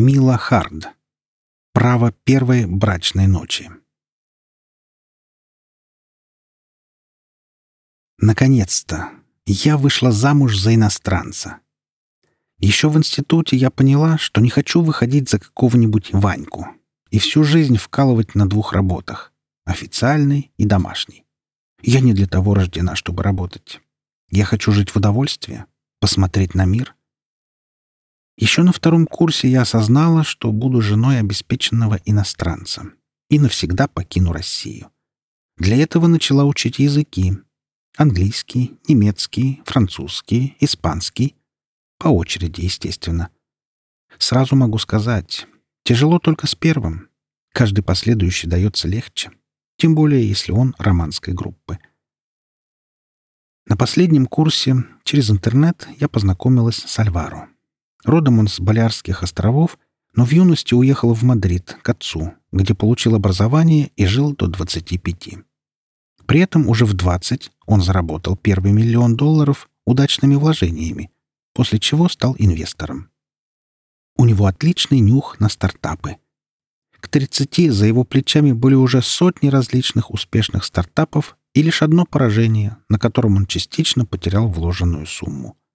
Мила Хард. Право первой брачной ночи. Наконец-то я вышла замуж за иностранца. Еще в институте я поняла, что не хочу выходить за какого-нибудь Ваньку и всю жизнь вкалывать на двух работах — официальной и домашней. Я не для того рождена, чтобы работать. Я хочу жить в удовольствии, посмотреть на мир, еще на втором курсе я осознала, что буду женой обеспеченного иностранца и навсегда покину Россию. Для этого начала учить языки. Английский, немецкий, французский, испанский. По очереди, естественно. Сразу могу сказать, тяжело только с первым. Каждый последующий дается легче. Тем более, если он романской группы. На последнем курсе через интернет я познакомилась с Альваро. Родом он с Балиарских островов, но в юности уехал в Мадрид к отцу, где получил образование и жил до 25. При этом уже в 20 он заработал первый миллион долларов удачными вложениями, после чего стал инвестором. У него отличный нюх на стартапы. К 30 за его плечами были уже сотни различных успешных стартапов и лишь одно поражение, на котором он частично потерял вложенную сумму —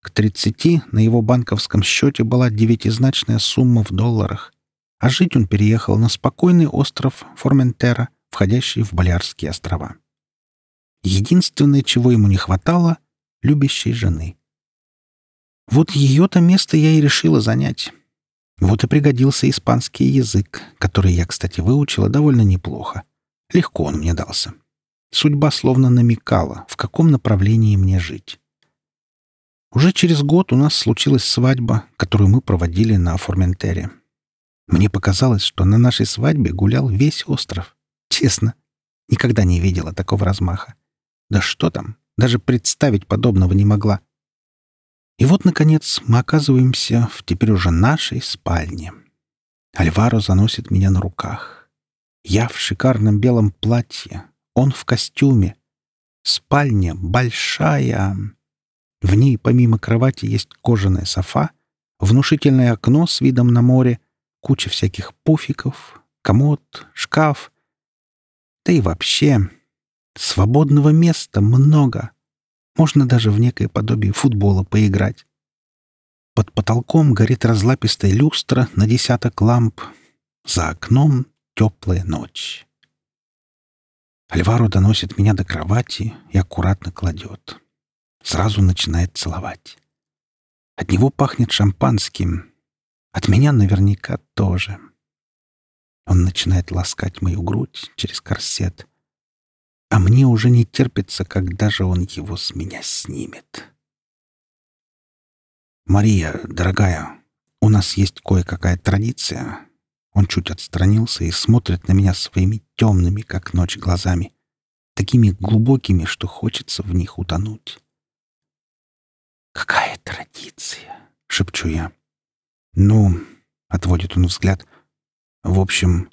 к 30 на его банковском счете была девятизначная сумма в долларах, а жить он переехал на спокойный остров Форментера, входящий в Балиарские острова. Единственное, чего ему не хватало — любящей жены. Вот ее-то место я и решила занять. Вот и пригодился испанский язык, который я, кстати, выучила довольно неплохо. Легко он мне дался. Судьба словно намекала, в каком направлении мне жить. Уже через год у нас случилась свадьба, которую мы проводили на Форментере. Мне показалось, что на нашей свадьбе гулял весь остров. Честно, никогда не видела такого размаха. Да что там, даже представить подобного не могла. И вот, наконец, мы оказываемся в теперь уже нашей спальне. Альваро заносит меня на руках. Я в шикарном белом платье, он в костюме. Спальня большая, в ней помимо кровати есть кожаная софа, внушительное окно с видом на море, куча всяких пуфиков, комод, шкаф. Да и вообще, свободного места много. Можно даже в некое подобие футбола поиграть. Под потолком горит разлапистая люстра на десяток ламп. За окном теплая ночь. Альваро доносит меня до кровати и аккуратно кладет сразу начинает целовать. От него пахнет шампанским, от меня наверняка тоже. Он начинает ласкать мою грудь через корсет, а мне уже не терпится, когда же он его с меня снимет. «Мария, дорогая, у нас есть кое-какая традиция». Он чуть отстранился и смотрит на меня своими темными, как ночь, глазами, такими глубокими, что хочется в них утонуть. «Какая традиция!» — шепчу я. «Ну...» — отводит он взгляд. «В общем...»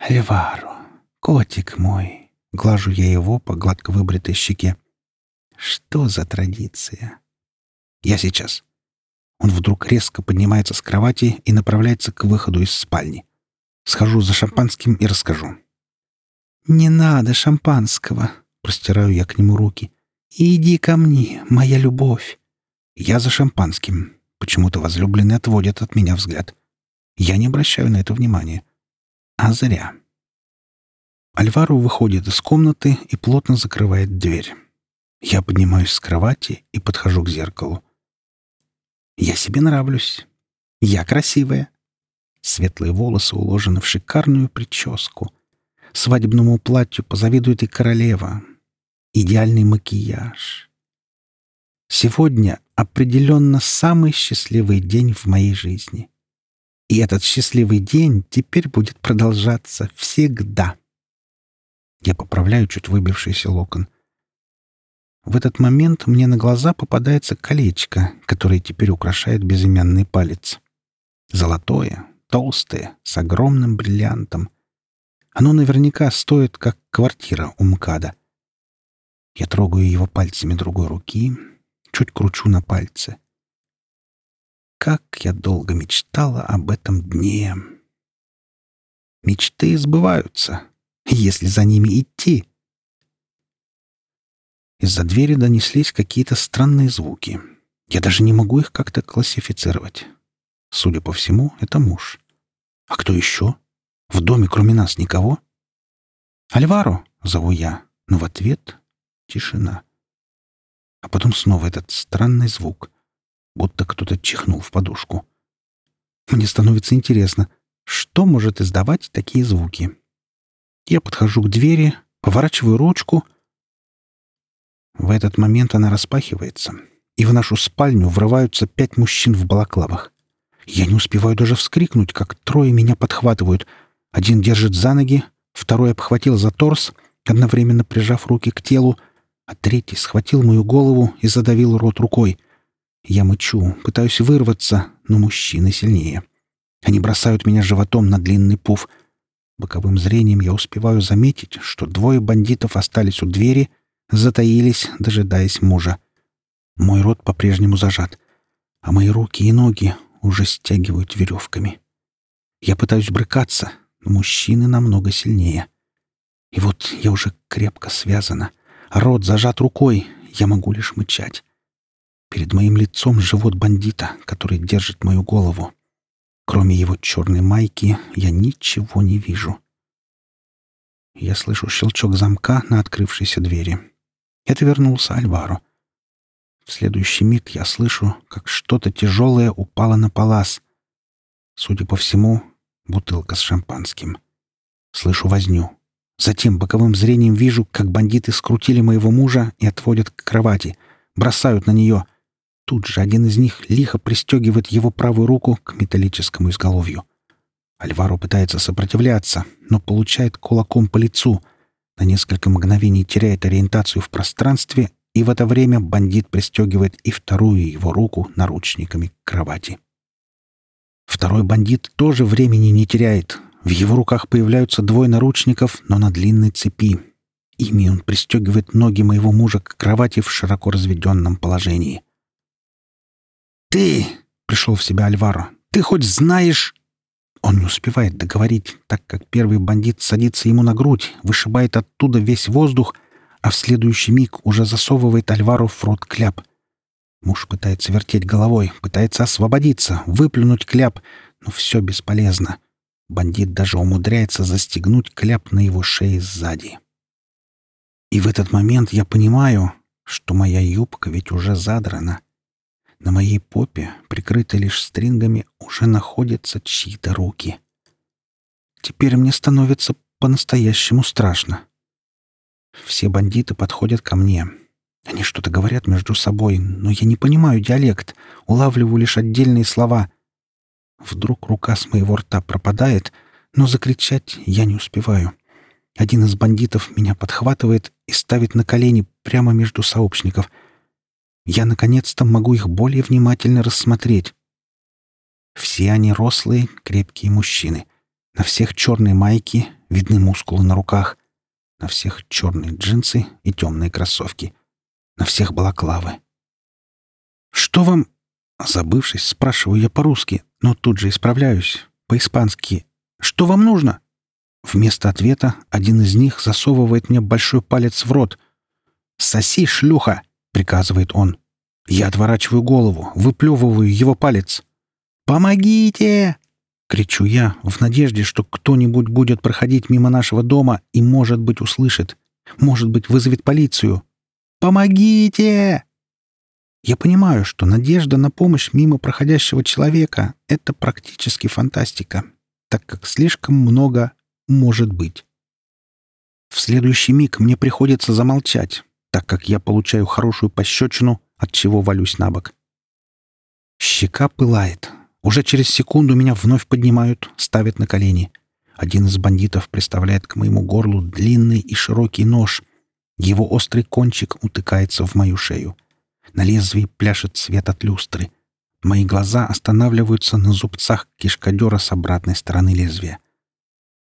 «Альваро, котик мой...» — глажу я его по гладко выбритой щеке. «Что за традиция?» «Я сейчас...» Он вдруг резко поднимается с кровати и направляется к выходу из спальни. Схожу за шампанским и расскажу. «Не надо шампанского!» — простираю я к нему руки. «Иди ко мне, моя любовь!» Я за шампанским. Почему-то возлюбленный отводит от меня взгляд. Я не обращаю на это внимания. А зря. Альваро выходит из комнаты и плотно закрывает дверь. Я поднимаюсь с кровати и подхожу к зеркалу. Я себе нравлюсь. Я красивая. Светлые волосы уложены в шикарную прическу. Свадебному платью позавидует и королева. Идеальный макияж. Сегодня определенно самый счастливый день в моей жизни. И этот счастливый день теперь будет продолжаться всегда. Я поправляю чуть выбившийся локон. В этот момент мне на глаза попадается колечко, которое теперь украшает безымянный палец. Золотое, толстое, с огромным бриллиантом. Оно наверняка стоит, как квартира у МКАДа. Я трогаю его пальцами другой руки, чуть кручу на пальце. Как я долго мечтала об этом дне! Мечты сбываются, если за ними идти. Из-за двери донеслись какие-то странные звуки. Я даже не могу их как-то классифицировать. Судя по всему, это муж. А кто еще? В доме кроме нас никого? «Альваро!» — зову я, но в ответ — тишина. А потом снова этот странный звук, будто кто-то чихнул в подушку. Мне становится интересно, что может издавать такие звуки. Я подхожу к двери, поворачиваю ручку. В этот момент она распахивается, и в нашу спальню врываются пять мужчин в балаклавах. Я не успеваю даже вскрикнуть, как трое меня подхватывают. Один держит за ноги, второй обхватил за торс, одновременно прижав руки к телу — а третий схватил мою голову и задавил рот рукой. Я мычу, пытаюсь вырваться, но мужчины сильнее. Они бросают меня животом на длинный пуф. Боковым зрением я успеваю заметить, что двое бандитов остались у двери, затаились, дожидаясь мужа. Мой рот по-прежнему зажат, а мои руки и ноги уже стягивают веревками. Я пытаюсь брыкаться, но мужчины намного сильнее. И вот я уже крепко связана — Рот зажат рукой, я могу лишь мычать. Перед моим лицом живот бандита, который держит мою голову. Кроме его черной майки я ничего не вижу. Я слышу щелчок замка на открывшейся двери. Это вернулся Альваро. В следующий миг я слышу, как что-то тяжелое упало на палас. Судя по всему, бутылка с шампанским. Слышу возню. Затем боковым зрением вижу, как бандиты скрутили моего мужа и отводят к кровати. Бросают на нее. Тут же один из них лихо пристегивает его правую руку к металлическому изголовью. Альваро пытается сопротивляться, но получает кулаком по лицу. На несколько мгновений теряет ориентацию в пространстве, и в это время бандит пристегивает и вторую его руку наручниками к кровати. Второй бандит тоже времени не теряет, в его руках появляются двое наручников, но на длинной цепи. Ими он пристегивает ноги моего мужа к кровати в широко разведенном положении. «Ты!» — пришел в себя Альваро. «Ты хоть знаешь...» Он не успевает договорить, так как первый бандит садится ему на грудь, вышибает оттуда весь воздух, а в следующий миг уже засовывает Альваро в рот кляп. Муж пытается вертеть головой, пытается освободиться, выплюнуть кляп, но все бесполезно. — Бандит даже умудряется застегнуть кляп на его шее сзади. И в этот момент я понимаю, что моя юбка ведь уже задрана. На моей попе, прикрытой лишь стрингами, уже находятся чьи-то руки. Теперь мне становится по-настоящему страшно. Все бандиты подходят ко мне. Они что-то говорят между собой, но я не понимаю диалект, улавливаю лишь отдельные слова. Вдруг рука с моего рта пропадает, но закричать я не успеваю. Один из бандитов меня подхватывает и ставит на колени прямо между сообщников. Я, наконец-то, могу их более внимательно рассмотреть. Все они рослые, крепкие мужчины. На всех черные майки, видны мускулы на руках. На всех черные джинсы и темные кроссовки. На всех балаклавы. «Что вам...» Забывшись, спрашиваю я по-русски, но тут же исправляюсь. По-испански. «Что вам нужно?» Вместо ответа один из них засовывает мне большой палец в рот. «Соси, шлюха!» — приказывает он. Я отворачиваю голову, выплевываю его палец. «Помогите!» — кричу я, в надежде, что кто-нибудь будет проходить мимо нашего дома и, может быть, услышит. Может быть, вызовет полицию. «Помогите!» Я понимаю, что надежда на помощь мимо проходящего человека — это практически фантастика, так как слишком много может быть. В следующий миг мне приходится замолчать, так как я получаю хорошую пощечину, от чего валюсь на бок. Щека пылает. Уже через секунду меня вновь поднимают, ставят на колени. Один из бандитов приставляет к моему горлу длинный и широкий нож. Его острый кончик утыкается в мою шею — на лезвии пляшет свет от люстры. Мои глаза останавливаются на зубцах кишкадера с обратной стороны лезвия.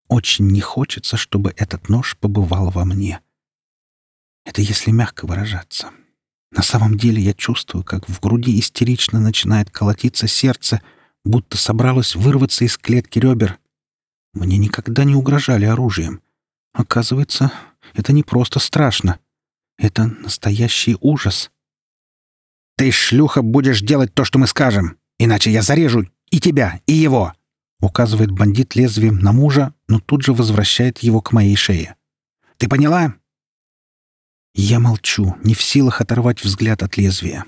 Очень не хочется, чтобы этот нож побывал во мне. Это если мягко выражаться. На самом деле я чувствую, как в груди истерично начинает колотиться сердце, будто собралось вырваться из клетки ребер. Мне никогда не угрожали оружием. Оказывается, это не просто страшно. Это настоящий ужас — ты, шлюха, будешь делать то, что мы скажем. Иначе я зарежу и тебя, и его!» Указывает бандит лезвием на мужа, но тут же возвращает его к моей шее. «Ты поняла?» Я молчу, не в силах оторвать взгляд от лезвия.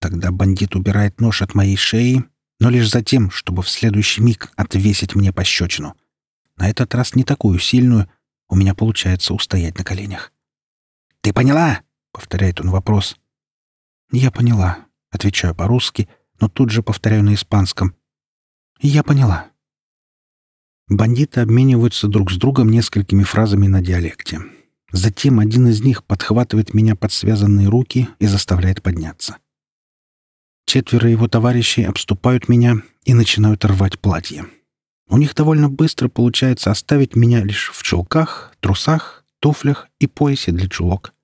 Тогда бандит убирает нож от моей шеи, но лишь за тем, чтобы в следующий миг отвесить мне пощечину. На этот раз не такую сильную, у меня получается устоять на коленях. «Ты поняла?» — повторяет он вопрос. «Я поняла», — отвечаю по-русски, но тут же повторяю на испанском. «Я поняла». Бандиты обмениваются друг с другом несколькими фразами на диалекте. Затем один из них подхватывает меня под связанные руки и заставляет подняться. Четверо его товарищей обступают меня и начинают рвать платье. У них довольно быстро получается оставить меня лишь в чулках, трусах, туфлях и поясе для чулок.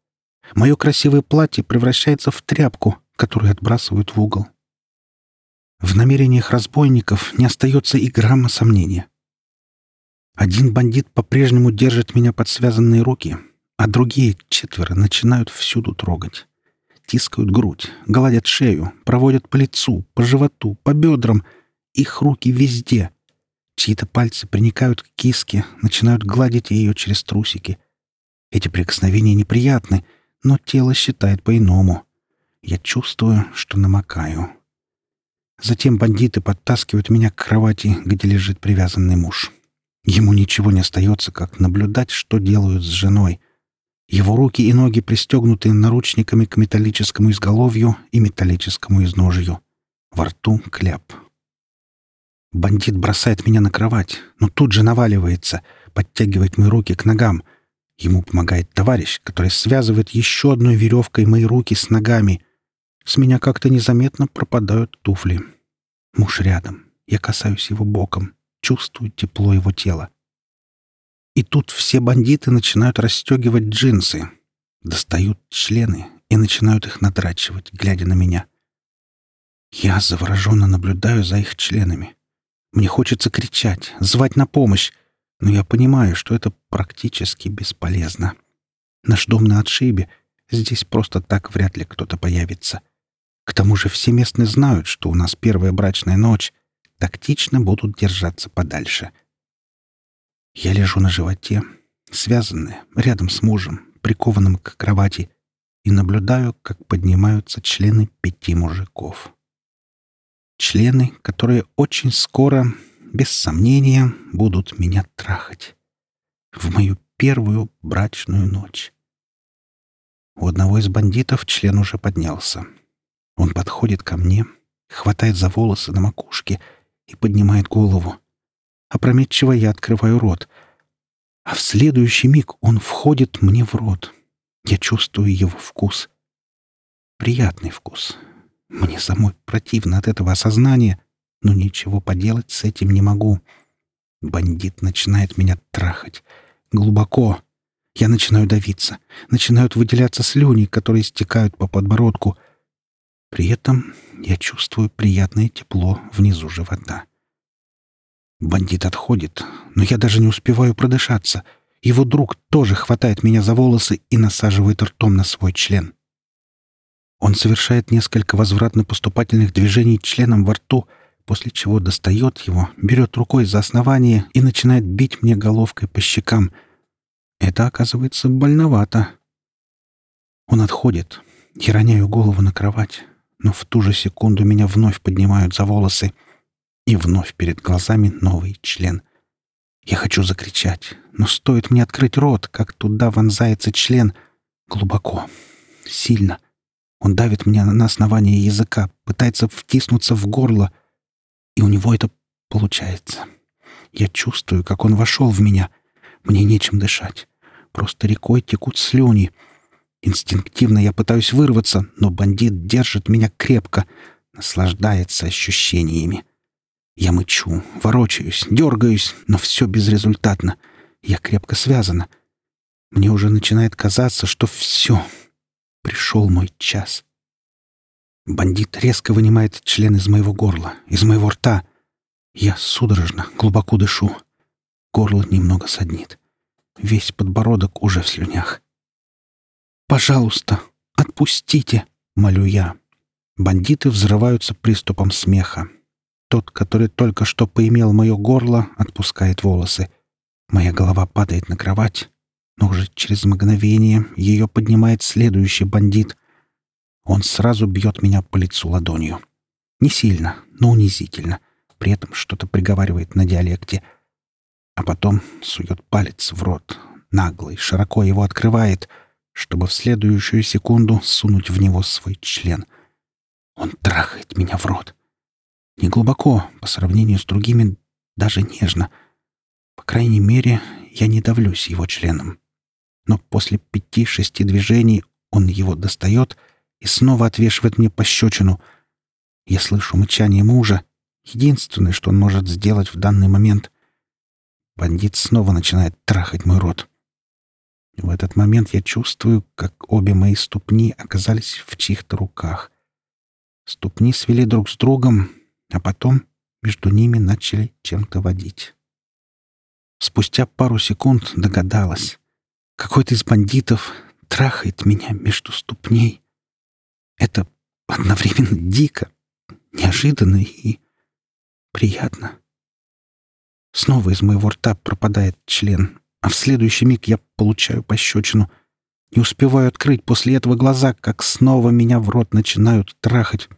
Мое красивое платье превращается в тряпку, которую отбрасывают в угол. В намерениях разбойников не остается и грамма сомнения. Один бандит по-прежнему держит меня под связанные руки, а другие четверо начинают всюду трогать. Тискают грудь, гладят шею, проводят по лицу, по животу, по бедрам. Их руки везде. Чьи-то пальцы приникают к киске, начинают гладить ее через трусики. Эти прикосновения неприятны — но тело считает по-иному. Я чувствую, что намокаю. Затем бандиты подтаскивают меня к кровати, где лежит привязанный муж. Ему ничего не остается, как наблюдать, что делают с женой. Его руки и ноги пристегнуты наручниками к металлическому изголовью и металлическому изножью. Во рту кляп. Бандит бросает меня на кровать, но тут же наваливается, подтягивает мои руки к ногам — Ему помогает товарищ, который связывает еще одной веревкой мои руки с ногами. С меня как-то незаметно пропадают туфли. Муж рядом. Я касаюсь его боком. Чувствую тепло его тела. И тут все бандиты начинают расстегивать джинсы. Достают члены и начинают их надрачивать, глядя на меня. Я завороженно наблюдаю за их членами. Мне хочется кричать, звать на помощь но я понимаю, что это практически бесполезно. Наш дом на отшибе. Здесь просто так вряд ли кто-то появится. К тому же все местные знают, что у нас первая брачная ночь. Тактично будут держаться подальше. Я лежу на животе, связанная, рядом с мужем, прикованным к кровати, и наблюдаю, как поднимаются члены пяти мужиков. Члены, которые очень скоро без сомнения, будут меня трахать. В мою первую брачную ночь. У одного из бандитов член уже поднялся. Он подходит ко мне, хватает за волосы на макушке и поднимает голову. Опрометчиво я открываю рот. А в следующий миг он входит мне в рот. Я чувствую его вкус. Приятный вкус. Мне самой противно от этого осознания, но ничего поделать с этим не могу. Бандит начинает меня трахать. Глубоко. Я начинаю давиться. Начинают выделяться слюни, которые стекают по подбородку. При этом я чувствую приятное тепло внизу живота. Бандит отходит, но я даже не успеваю продышаться. Его друг тоже хватает меня за волосы и насаживает ртом на свой член. Он совершает несколько возвратно-поступательных движений членом во рту — после чего достает его, берет рукой за основание и начинает бить мне головкой по щекам. Это, оказывается, больновато. Он отходит. Я роняю голову на кровать, но в ту же секунду меня вновь поднимают за волосы, и вновь перед глазами новый член. Я хочу закричать, но стоит мне открыть рот, как туда вонзается член глубоко, сильно — он давит меня на основание языка, пытается втиснуться в горло, и у него это получается. Я чувствую, как он вошел в меня. Мне нечем дышать. Просто рекой текут слюни. Инстинктивно я пытаюсь вырваться, но бандит держит меня крепко, наслаждается ощущениями. Я мычу, ворочаюсь, дергаюсь, но все безрезультатно. Я крепко связана. Мне уже начинает казаться, что все. Пришел мой час. Бандит резко вынимает член из моего горла, из моего рта. Я судорожно, глубоко дышу. Горло немного саднит. Весь подбородок уже в слюнях. «Пожалуйста, отпустите!» — молю я. Бандиты взрываются приступом смеха. Тот, который только что поимел мое горло, отпускает волосы. Моя голова падает на кровать, но уже через мгновение ее поднимает следующий бандит, он сразу бьет меня по лицу ладонью. Не сильно, но унизительно. При этом что-то приговаривает на диалекте. А потом сует палец в рот. Наглый, широко его открывает, чтобы в следующую секунду сунуть в него свой член. Он трахает меня в рот. Не глубоко, по сравнению с другими, даже нежно. По крайней мере, я не давлюсь его членом. Но после пяти-шести движений он его достает — и снова отвешивает мне пощечину. Я слышу мычание мужа. Единственное, что он может сделать в данный момент. Бандит снова начинает трахать мой рот. В этот момент я чувствую, как обе мои ступни оказались в чьих-то руках. Ступни свели друг с другом, а потом между ними начали чем-то водить. Спустя пару секунд догадалась. Какой-то из бандитов трахает меня между ступней. Это одновременно дико, неожиданно и приятно. Снова из моего рта пропадает член, а в следующий миг я получаю пощечину. Не успеваю открыть после этого глаза, как снова меня в рот начинают трахать.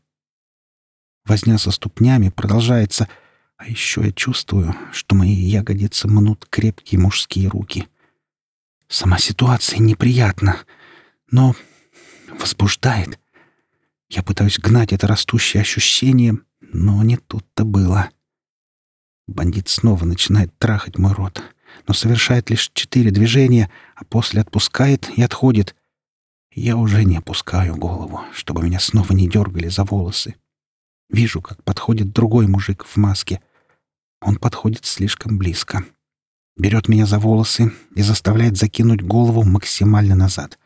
Возня со ступнями продолжается, а еще я чувствую, что мои ягодицы мнут крепкие мужские руки. Сама ситуация неприятна, но возбуждает. Я пытаюсь гнать это растущее ощущение, но не тут-то было. Бандит снова начинает трахать мой рот, но совершает лишь четыре движения, а после отпускает и отходит. Я уже не опускаю голову, чтобы меня снова не дергали за волосы. Вижу, как подходит другой мужик в маске. Он подходит слишком близко. Берет меня за волосы и заставляет закинуть голову максимально назад.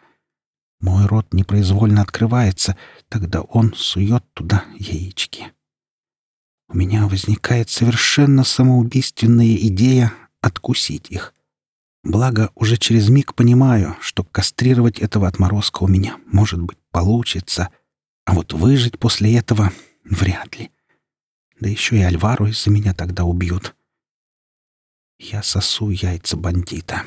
Мой рот непроизвольно открывается, тогда он сует туда яички. У меня возникает совершенно самоубийственная идея откусить их. Благо, уже через миг понимаю, что кастрировать этого отморозка у меня, может быть, получится, а вот выжить после этого вряд ли. Да еще и Альвару из-за меня тогда убьют. Я сосу яйца бандита.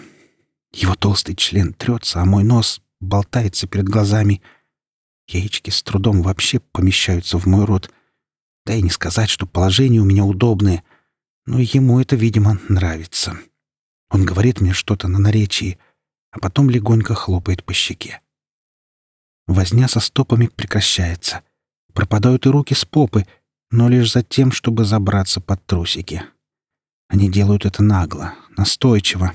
Его толстый член трется, а мой нос болтается перед глазами. Яички с трудом вообще помещаются в мой рот. Да и не сказать, что положение у меня удобное. Но ему это, видимо, нравится. Он говорит мне что-то на наречии, а потом легонько хлопает по щеке. Возня со стопами прекращается. Пропадают и руки с попы, но лишь за тем, чтобы забраться под трусики. Они делают это нагло, настойчиво.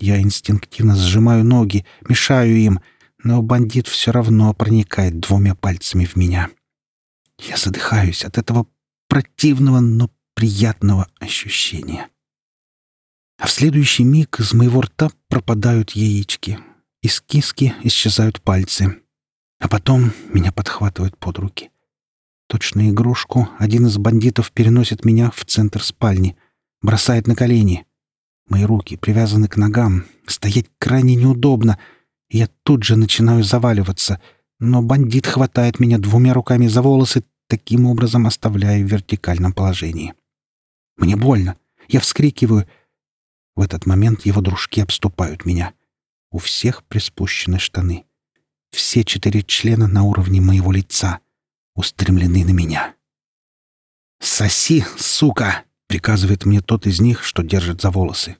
Я инстинктивно сжимаю ноги, мешаю им, но бандит все равно проникает двумя пальцами в меня. Я задыхаюсь от этого противного, но приятного ощущения. А в следующий миг из моего рта пропадают яички. Из киски исчезают пальцы. А потом меня подхватывают под руки. Точно игрушку один из бандитов переносит меня в центр спальни, бросает на колени — Мои руки привязаны к ногам. Стоять крайне неудобно. Я тут же начинаю заваливаться. Но бандит хватает меня двумя руками за волосы, таким образом оставляя в вертикальном положении. Мне больно. Я вскрикиваю. В этот момент его дружки обступают меня. У всех приспущены штаны. Все четыре члена на уровне моего лица устремлены на меня. «Соси, сука!» приказывает мне тот из них, что держит за волосы.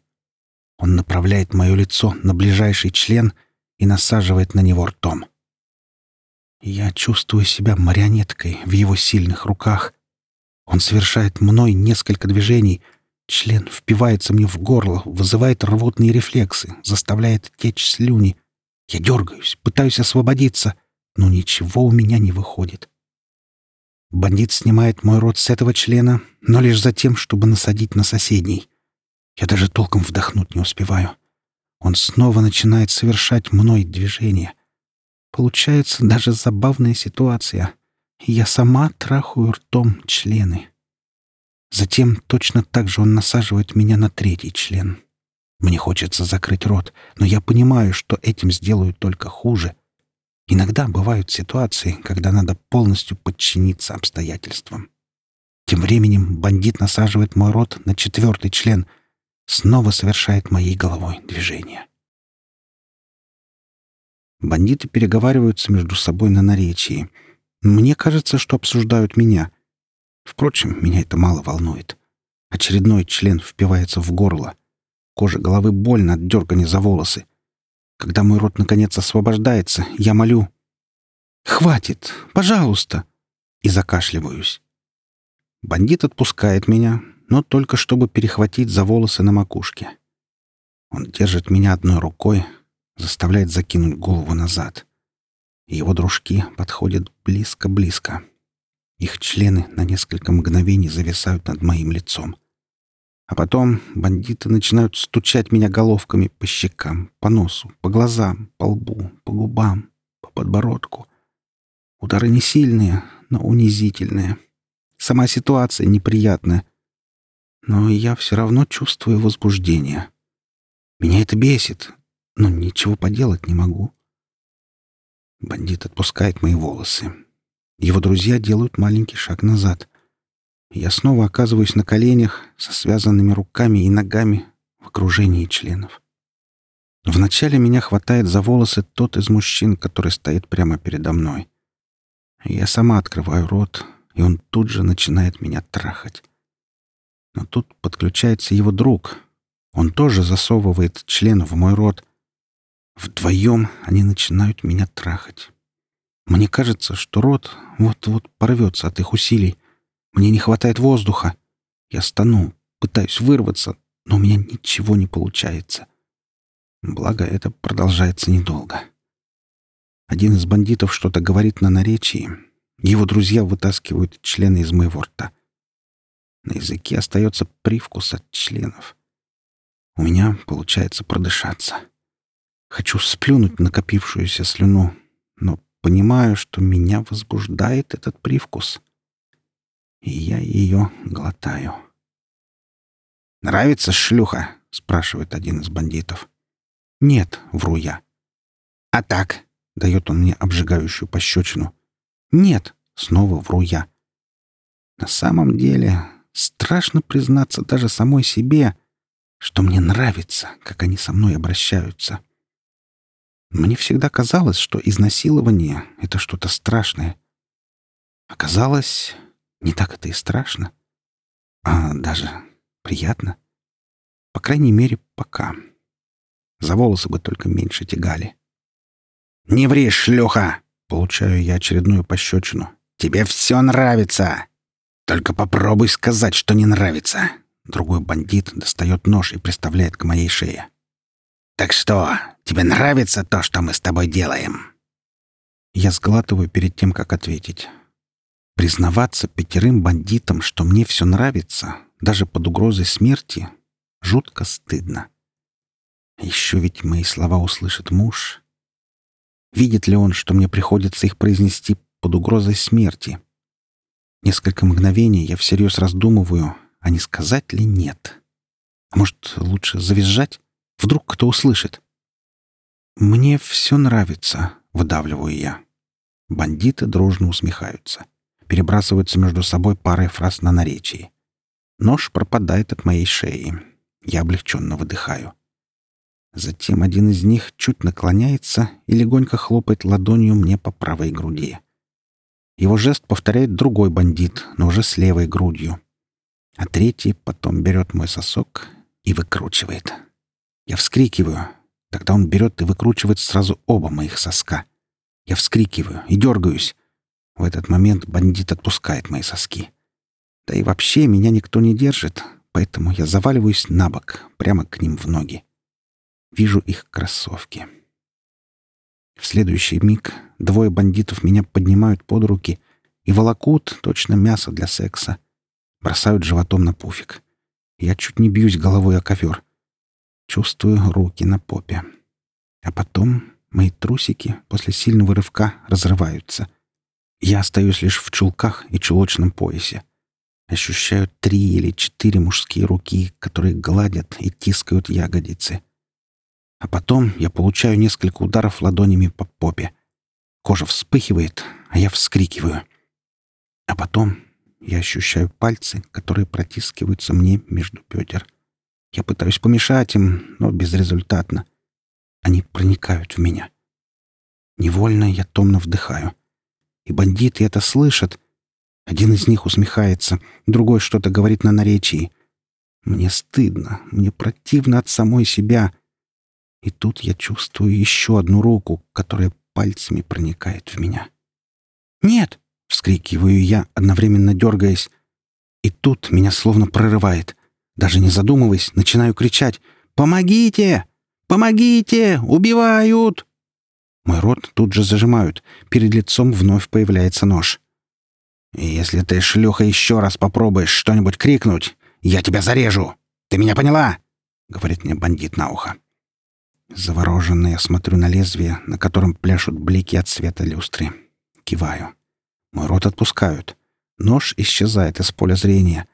Он направляет мое лицо на ближайший член и насаживает на него ртом. Я чувствую себя марионеткой в его сильных руках. Он совершает мной несколько движений. Член впивается мне в горло, вызывает рвотные рефлексы, заставляет течь слюни. Я дергаюсь, пытаюсь освободиться, но ничего у меня не выходит. Бандит снимает мой рот с этого члена, но лишь за тем, чтобы насадить на соседний. Я даже толком вдохнуть не успеваю. Он снова начинает совершать мной движение. Получается даже забавная ситуация. Я сама трахаю ртом члены. Затем точно так же он насаживает меня на третий член. Мне хочется закрыть рот, но я понимаю, что этим сделаю только хуже. Иногда бывают ситуации, когда надо полностью подчиниться обстоятельствам. Тем временем бандит насаживает мой рот на четвертый член, снова совершает моей головой движение. Бандиты переговариваются между собой на наречии. Мне кажется, что обсуждают меня. Впрочем, меня это мало волнует. Очередной член впивается в горло. Кожа головы больно от дергания за волосы. Когда мой рот наконец освобождается, я молю. «Хватит! Пожалуйста!» И закашливаюсь. Бандит отпускает меня, но только чтобы перехватить за волосы на макушке. Он держит меня одной рукой, заставляет закинуть голову назад. Его дружки подходят близко-близко. Их члены на несколько мгновений зависают над моим лицом — а потом бандиты начинают стучать меня головками по щекам, по носу, по глазам, по лбу, по губам, по подбородку. Удары не сильные, но унизительные. Сама ситуация неприятная. Но я все равно чувствую возбуждение. Меня это бесит, но ничего поделать не могу. Бандит отпускает мои волосы. Его друзья делают маленький шаг назад. Я снова оказываюсь на коленях, со связанными руками и ногами, в окружении членов. Вначале меня хватает за волосы тот из мужчин, который стоит прямо передо мной. Я сама открываю рот, и он тут же начинает меня трахать. Но тут подключается его друг. Он тоже засовывает член в мой рот. Вдвоем они начинают меня трахать. Мне кажется, что рот вот-вот порвется от их усилий. Мне не хватает воздуха. Я стану, пытаюсь вырваться, но у меня ничего не получается. Благо, это продолжается недолго. Один из бандитов что-то говорит на наречии. Его друзья вытаскивают члены из моего рта. На языке остается привкус от членов. У меня получается продышаться. Хочу сплюнуть накопившуюся слюну, но понимаю, что меня возбуждает этот привкус — и я ее глотаю. «Нравится шлюха?» — спрашивает один из бандитов. «Нет», — вру я. «А так?» — дает он мне обжигающую пощечину. «Нет», — снова вру я. На самом деле, страшно признаться даже самой себе, что мне нравится, как они со мной обращаются. Мне всегда казалось, что изнасилование — это что-то страшное. Оказалось, не так это и страшно, а даже приятно. По крайней мере, пока. За волосы бы только меньше тягали. «Не ври, шлюха!» Получаю я очередную пощечину. «Тебе все нравится!» «Только попробуй сказать, что не нравится!» Другой бандит достает нож и приставляет к моей шее. «Так что, тебе нравится то, что мы с тобой делаем?» Я сглатываю перед тем, как ответить. Признаваться пятерым бандитам, что мне все нравится, даже под угрозой смерти, жутко стыдно. Еще ведь мои слова услышит муж. Видит ли он, что мне приходится их произнести под угрозой смерти? Несколько мгновений я всерьез раздумываю, а не сказать ли нет. А может, лучше завизжать? Вдруг кто услышит? «Мне все нравится», — выдавливаю я. Бандиты дружно усмехаются перебрасываются между собой парой фраз на наречии. Нож пропадает от моей шеи. Я облегченно выдыхаю. Затем один из них чуть наклоняется и легонько хлопает ладонью мне по правой груди. Его жест повторяет другой бандит, но уже с левой грудью. А третий потом берет мой сосок и выкручивает. Я вскрикиваю. Тогда он берет и выкручивает сразу оба моих соска. Я вскрикиваю и дергаюсь. В этот момент бандит отпускает мои соски. Да и вообще меня никто не держит, поэтому я заваливаюсь на бок, прямо к ним в ноги. Вижу их кроссовки. В следующий миг двое бандитов меня поднимают под руки и волокут точно мясо для секса. Бросают животом на пуфик. Я чуть не бьюсь головой о ковер. Чувствую руки на попе. А потом мои трусики после сильного рывка разрываются — я остаюсь лишь в чулках и чулочном поясе. Ощущаю три или четыре мужские руки, которые гладят и тискают ягодицы. А потом я получаю несколько ударов ладонями по попе. Кожа вспыхивает, а я вскрикиваю. А потом я ощущаю пальцы, которые протискиваются мне между бедер. Я пытаюсь помешать им, но безрезультатно. Они проникают в меня. Невольно я томно вдыхаю — и бандиты это слышат. Один из них усмехается, другой что-то говорит на наречии. Мне стыдно, мне противно от самой себя. И тут я чувствую еще одну руку, которая пальцами проникает в меня. «Нет!» — вскрикиваю я, одновременно дергаясь. И тут меня словно прорывает. Даже не задумываясь, начинаю кричать «Помогите! Помогите! Убивают!» Мой рот тут же зажимают. Перед лицом вновь появляется нож. «Если ты, шлюха, еще раз попробуешь что-нибудь крикнуть, я тебя зарежу! Ты меня поняла?» — говорит мне бандит на ухо. Завороженно я смотрю на лезвие, на котором пляшут блики от света люстры. Киваю. Мой рот отпускают. Нож исчезает из поля зрения.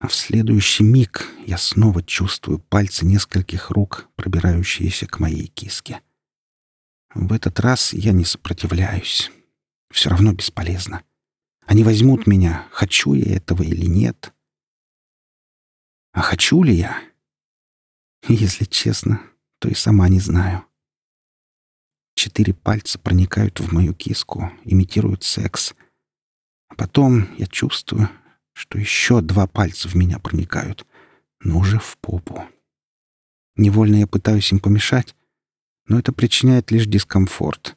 А в следующий миг я снова чувствую пальцы нескольких рук, пробирающиеся к моей киске. — в этот раз я не сопротивляюсь. Все равно бесполезно. Они возьмут меня, хочу я этого или нет. А хочу ли я? Если честно, то и сама не знаю. Четыре пальца проникают в мою киску, имитируют секс. А потом я чувствую, что еще два пальца в меня проникают, но уже в попу. Невольно я пытаюсь им помешать, но это причиняет лишь дискомфорт.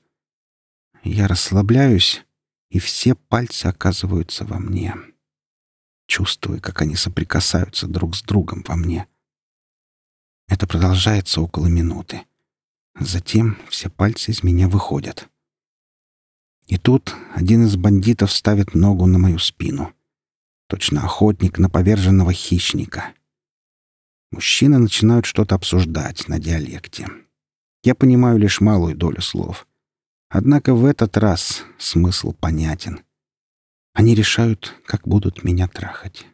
Я расслабляюсь, и все пальцы оказываются во мне. Чувствую, как они соприкасаются друг с другом во мне. Это продолжается около минуты. Затем все пальцы из меня выходят. И тут один из бандитов ставит ногу на мою спину. Точно охотник на поверженного хищника. Мужчины начинают что-то обсуждать на диалекте. Я понимаю лишь малую долю слов. Однако в этот раз смысл понятен. Они решают, как будут меня трахать.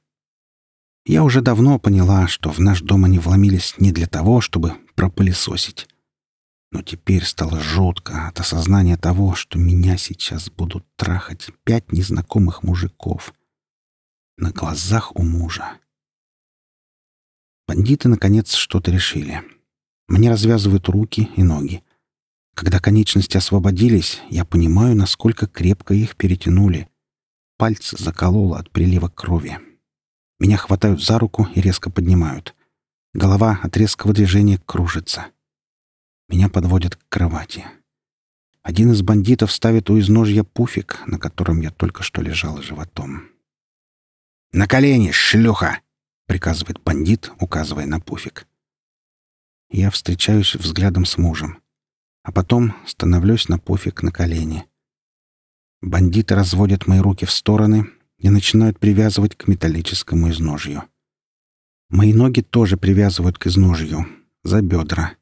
Я уже давно поняла, что в наш дом они вломились не для того, чтобы пропылесосить. Но теперь стало жутко от осознания того, что меня сейчас будут трахать пять незнакомых мужиков. На глазах у мужа. Бандиты, наконец, что-то решили. Мне развязывают руки и ноги. Когда конечности освободились, я понимаю, насколько крепко их перетянули. Пальцы закололо от прилива крови. Меня хватают за руку и резко поднимают. Голова от резкого движения кружится. Меня подводят к кровати. Один из бандитов ставит у изножья пуфик, на котором я только что лежал животом. «На колени, шлюха!» — приказывает бандит, указывая на пуфик я встречаюсь взглядом с мужем, а потом становлюсь на пофиг на колени. Бандиты разводят мои руки в стороны и начинают привязывать к металлическому изножью. Мои ноги тоже привязывают к изножью, за бедра.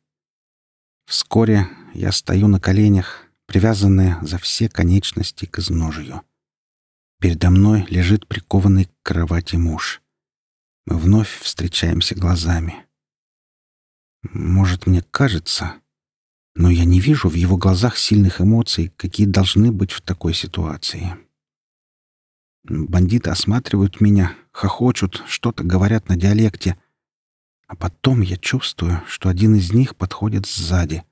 Вскоре я стою на коленях, привязанные за все конечности к изножью. Передо мной лежит прикованный к кровати муж. Мы вновь встречаемся глазами. Может, мне кажется, но я не вижу в его глазах сильных эмоций, какие должны быть в такой ситуации. Бандиты осматривают меня, хохочут, что-то говорят на диалекте. А потом я чувствую, что один из них подходит сзади.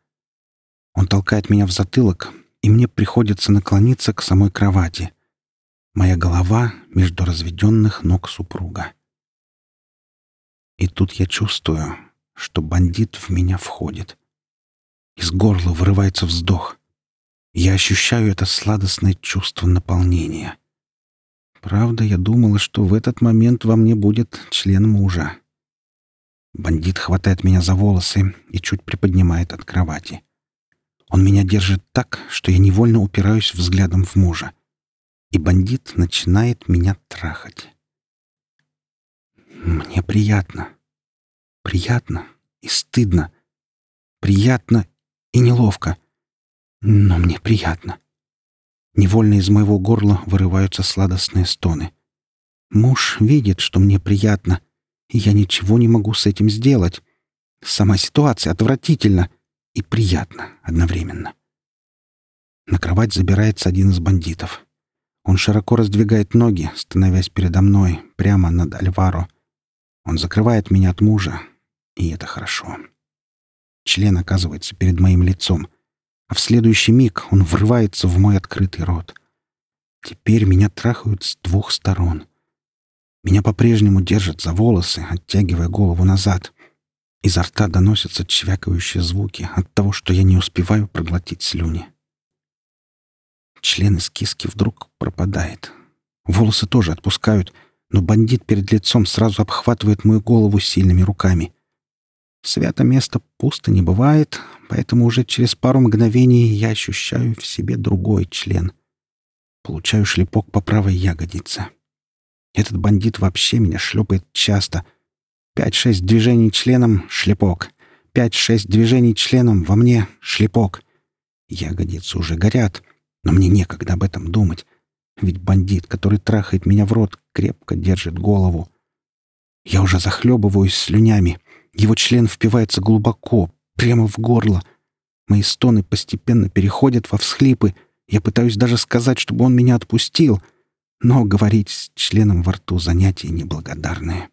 Он толкает меня в затылок, и мне приходится наклониться к самой кровати. Моя голова между разведенных ног супруга. И тут я чувствую, что бандит в меня входит. Из горла вырывается вздох. Я ощущаю это сладостное чувство наполнения. Правда, я думала, что в этот момент во мне будет член мужа. Бандит хватает меня за волосы и чуть приподнимает от кровати. Он меня держит так, что я невольно упираюсь взглядом в мужа. И бандит начинает меня трахать. Мне приятно. Приятно и стыдно. Приятно и неловко. Но мне приятно. Невольно из моего горла вырываются сладостные стоны. Муж видит, что мне приятно, и я ничего не могу с этим сделать. Сама ситуация отвратительна и приятна одновременно. На кровать забирается один из бандитов. Он широко раздвигает ноги, становясь передо мной, прямо над Альваро. Он закрывает меня от мужа, и это хорошо. Член оказывается перед моим лицом, а в следующий миг он врывается в мой открытый рот. Теперь меня трахают с двух сторон. Меня по-прежнему держат за волосы, оттягивая голову назад. Изо рта доносятся чвякающие звуки от того, что я не успеваю проглотить слюни. Член из киски вдруг пропадает. Волосы тоже отпускают, но бандит перед лицом сразу обхватывает мою голову сильными руками. Свято место пусто не бывает, поэтому уже через пару мгновений я ощущаю в себе другой член. Получаю шлепок по правой ягодице. Этот бандит вообще меня шлепает часто. Пять-шесть движений членом — шлепок. Пять-шесть движений членом во мне — шлепок. Ягодицы уже горят, но мне некогда об этом думать. Ведь бандит, который трахает меня в рот, крепко держит голову. Я уже захлебываюсь слюнями — его член впивается глубоко, прямо в горло. Мои стоны постепенно переходят во всхлипы. Я пытаюсь даже сказать, чтобы он меня отпустил. Но говорить с членом во рту занятие неблагодарное.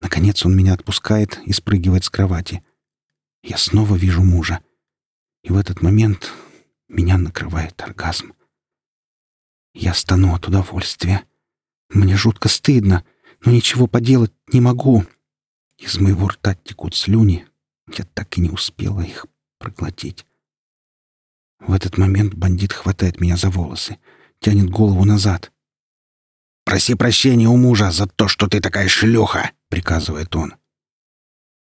Наконец он меня отпускает и спрыгивает с кровати. Я снова вижу мужа. И в этот момент меня накрывает оргазм. Я стану от удовольствия. Мне жутко стыдно, но ничего поделать не могу. Из моего рта текут слюни. Я так и не успела их проглотить. В этот момент бандит хватает меня за волосы, тянет голову назад. «Проси прощения у мужа за то, что ты такая шлюха!» — приказывает он.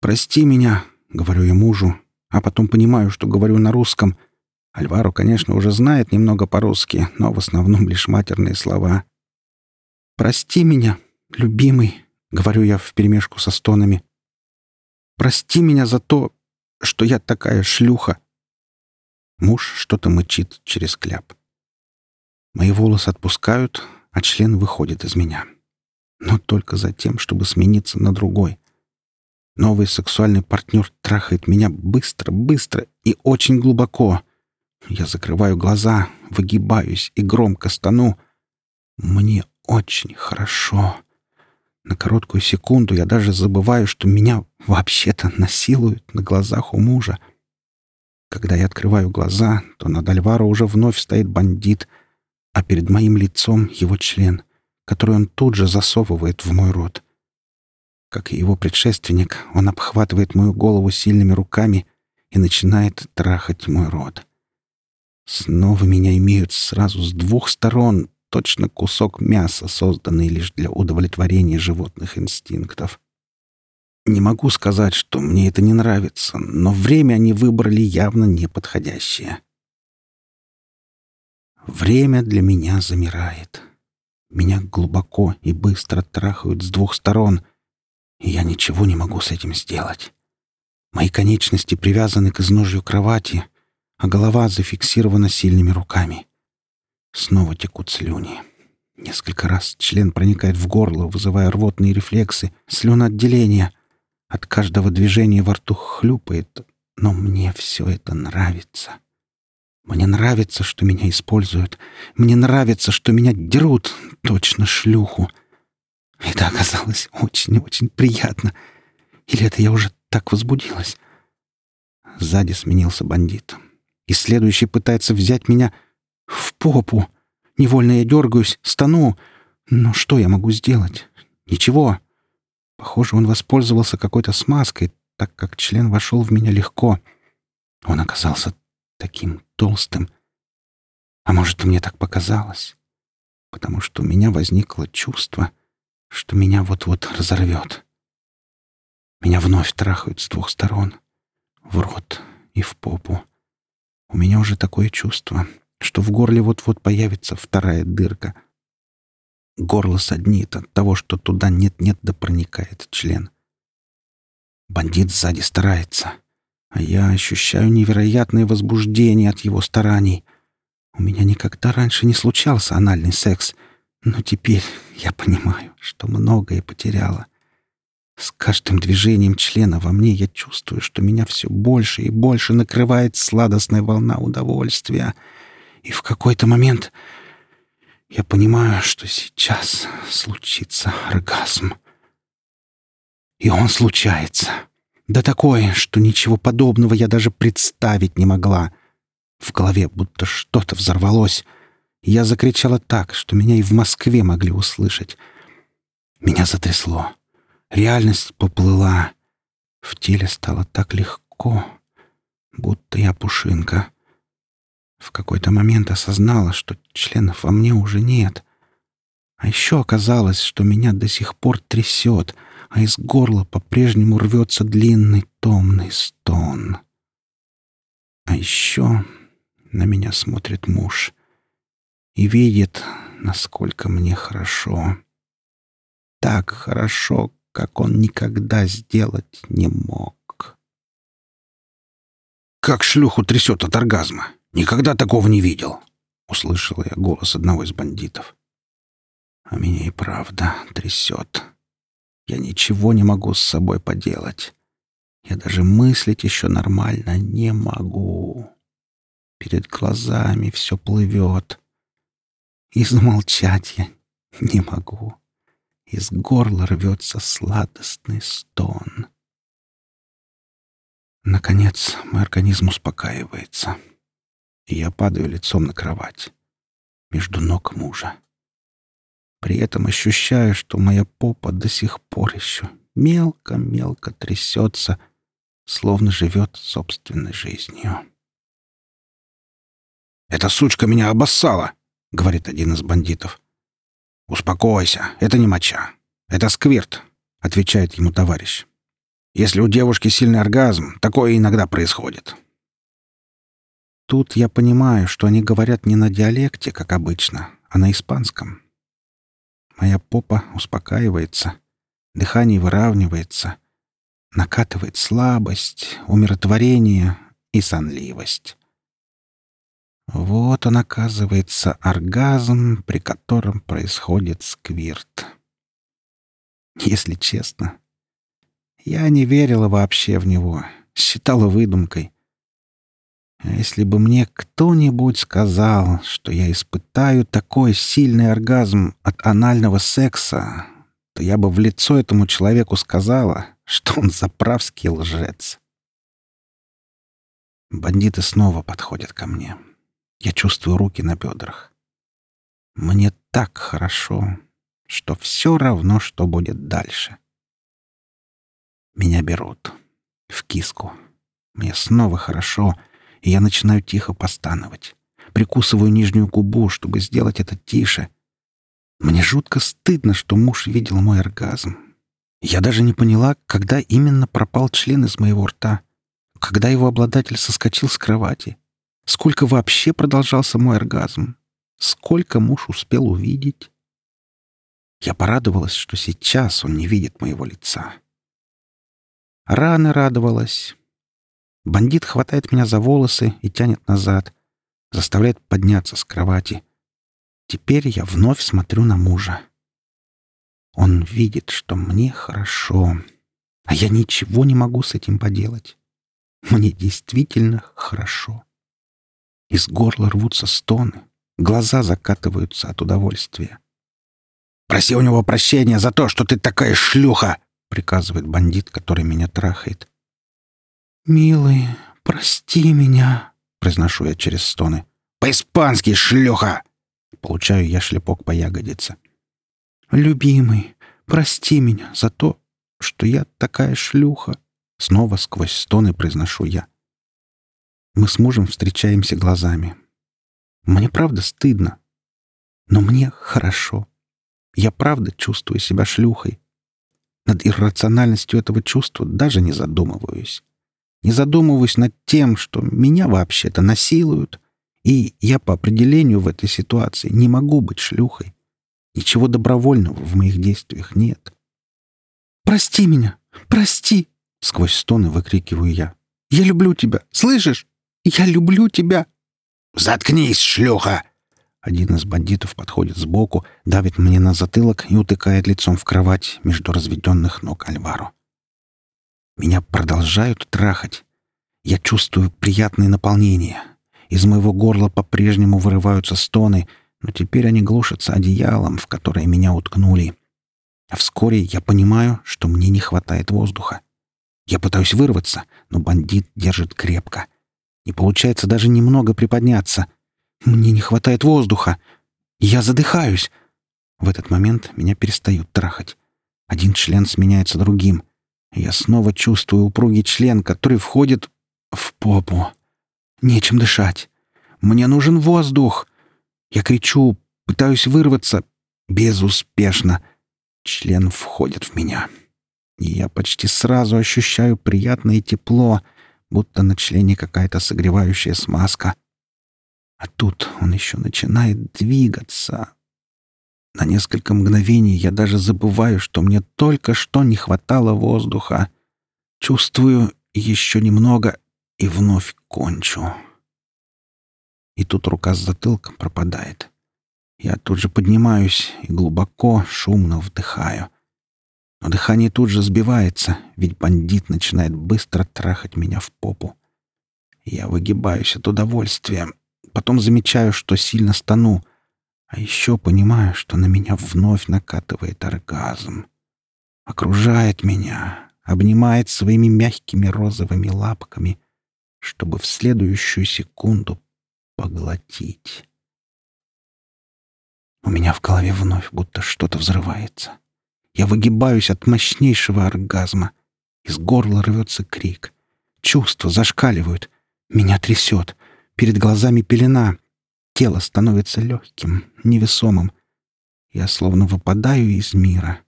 «Прости меня», — говорю я мужу, а потом понимаю, что говорю на русском. Альваро, конечно, уже знает немного по-русски, но в основном лишь матерные слова. «Прости меня, любимый», говорю я вперемешку со стонами. «Прости меня за то, что я такая шлюха!» Муж что-то мычит через кляп. Мои волосы отпускают, а член выходит из меня. Но только за тем, чтобы смениться на другой. Новый сексуальный партнер трахает меня быстро, быстро и очень глубоко. Я закрываю глаза, выгибаюсь и громко стану. Мне очень хорошо. На короткую секунду я даже забываю, что меня вообще-то насилуют на глазах у мужа. Когда я открываю глаза, то над Альваро уже вновь стоит бандит, а перед моим лицом его член, который он тут же засовывает в мой рот. Как и его предшественник, он обхватывает мою голову сильными руками и начинает трахать мой рот. Снова меня имеют сразу с двух сторон, точно кусок мяса, созданный лишь для удовлетворения животных инстинктов. Не могу сказать, что мне это не нравится, но время они выбрали явно неподходящее. Время для меня замирает. Меня глубоко и быстро трахают с двух сторон, и я ничего не могу с этим сделать. Мои конечности привязаны к изножью кровати, а голова зафиксирована сильными руками. Снова текут слюни. Несколько раз член проникает в горло, вызывая рвотные рефлексы, слюноотделение. От каждого движения во рту хлюпает, но мне все это нравится. Мне нравится, что меня используют. Мне нравится, что меня дерут, точно шлюху. Это оказалось очень-очень приятно. Или это я уже так возбудилась? Сзади сменился бандит. И следующий пытается взять меня, в попу. Невольно я дергаюсь, стану. Но что я могу сделать? Ничего. Похоже, он воспользовался какой-то смазкой, так как член вошел в меня легко. Он оказался таким толстым. А может, мне так показалось? Потому что у меня возникло чувство, что меня вот-вот разорвет. Меня вновь трахают с двух сторон. В рот и в попу. У меня уже такое чувство, что в горле вот-вот появится вторая дырка. Горло саднит от того, что туда нет-нет да проникает член. Бандит сзади старается, а я ощущаю невероятное возбуждение от его стараний. У меня никогда раньше не случался анальный секс, но теперь я понимаю, что многое потеряла. С каждым движением члена во мне я чувствую, что меня все больше и больше накрывает сладостная волна удовольствия — и в какой-то момент я понимаю, что сейчас случится оргазм. И он случается. Да такое, что ничего подобного я даже представить не могла. В голове будто что-то взорвалось. Я закричала так, что меня и в Москве могли услышать. Меня затрясло. Реальность поплыла. В теле стало так легко, будто я пушинка. В какой-то момент осознала, что членов во мне уже нет. А еще оказалось, что меня до сих пор трясет, а из горла по-прежнему рвется длинный томный стон. А еще на меня смотрит муж и видит, насколько мне хорошо. Так хорошо, как он никогда сделать не мог. «Как шлюху трясет от оргазма!» Никогда такого не видел!» — услышал я голос одного из бандитов. «А меня и правда трясет. Я ничего не могу с собой поделать. Я даже мыслить еще нормально не могу. Перед глазами все плывет. И замолчать я не могу. Из горла рвется сладостный стон. Наконец мой организм успокаивается» и я падаю лицом на кровать между ног мужа. При этом ощущаю, что моя попа до сих пор еще мелко-мелко трясется, словно живет собственной жизнью. «Эта сучка меня обоссала!» — говорит один из бандитов. «Успокойся, это не моча. Это сквирт», — отвечает ему товарищ. «Если у девушки сильный оргазм, такое иногда происходит. Тут я понимаю, что они говорят не на диалекте, как обычно, а на испанском. Моя попа успокаивается, дыхание выравнивается, накатывает слабость, умиротворение и сонливость. Вот он, оказывается, оргазм, при котором происходит сквирт. Если честно, я не верила вообще в него, считала выдумкой. А если бы мне кто-нибудь сказал, что я испытаю такой сильный оргазм от анального секса, то я бы в лицо этому человеку сказала, что он заправский лжец. Бандиты снова подходят ко мне. Я чувствую руки на бедрах. Мне так хорошо, что все равно, что будет дальше. Меня берут. В киску. Мне снова хорошо — и я начинаю тихо постановать. Прикусываю нижнюю губу, чтобы сделать это тише. Мне жутко стыдно, что муж видел мой оргазм. Я даже не поняла, когда именно пропал член из моего рта, когда его обладатель соскочил с кровати, сколько вообще продолжался мой оргазм, сколько муж успел увидеть. Я порадовалась, что сейчас он не видит моего лица. Рано радовалась. Бандит хватает меня за волосы и тянет назад, заставляет подняться с кровати. Теперь я вновь смотрю на мужа. Он видит, что мне хорошо, а я ничего не могу с этим поделать. Мне действительно хорошо. Из горла рвутся стоны, глаза закатываются от удовольствия. «Проси у него прощения за то, что ты такая шлюха!» — приказывает бандит, который меня трахает. «Милый, прости меня», — произношу я через стоны. «По-испански, шлюха!» Получаю я шлепок по ягодице. «Любимый, прости меня за то, что я такая шлюха», — снова сквозь стоны произношу я. Мы с мужем встречаемся глазами. Мне правда стыдно, но мне хорошо. Я правда чувствую себя шлюхой. Над иррациональностью этого чувства даже не задумываюсь не задумываясь над тем, что меня вообще-то насилуют, и я по определению в этой ситуации не могу быть шлюхой. Ничего добровольного в моих действиях нет. «Прости меня! Прости!» — сквозь стоны выкрикиваю я. «Я люблю тебя! Слышишь? Я люблю тебя!» «Заткнись, шлюха!» Один из бандитов подходит сбоку, давит мне на затылок и утыкает лицом в кровать между разведенных ног Альваро. Меня продолжают трахать. Я чувствую приятное наполнение. Из моего горла по-прежнему вырываются стоны, но теперь они глушатся одеялом, в которое меня уткнули. А вскоре я понимаю, что мне не хватает воздуха. Я пытаюсь вырваться, но бандит держит крепко. Не получается даже немного приподняться. Мне не хватает воздуха. Я задыхаюсь. В этот момент меня перестают трахать. Один член сменяется другим — я снова чувствую упругий член, который входит в попу. Нечем дышать. Мне нужен воздух. Я кричу, пытаюсь вырваться. Безуспешно. Член входит в меня. И я почти сразу ощущаю приятное тепло, будто на члене какая-то согревающая смазка. А тут он еще начинает двигаться, на несколько мгновений я даже забываю, что мне только что не хватало воздуха. Чувствую еще немного и вновь кончу. И тут рука с затылком пропадает. Я тут же поднимаюсь и глубоко, шумно вдыхаю. Но дыхание тут же сбивается, ведь бандит начинает быстро трахать меня в попу. Я выгибаюсь от удовольствия, потом замечаю, что сильно стану — а еще понимаю, что на меня вновь накатывает оргазм. Окружает меня, обнимает своими мягкими розовыми лапками, чтобы в следующую секунду поглотить. У меня в голове вновь будто что-то взрывается. Я выгибаюсь от мощнейшего оргазма. Из горла рвется крик. Чувства зашкаливают. Меня трясет. Перед глазами пелена. Тело становится легким, невесомым. Я словно выпадаю из мира.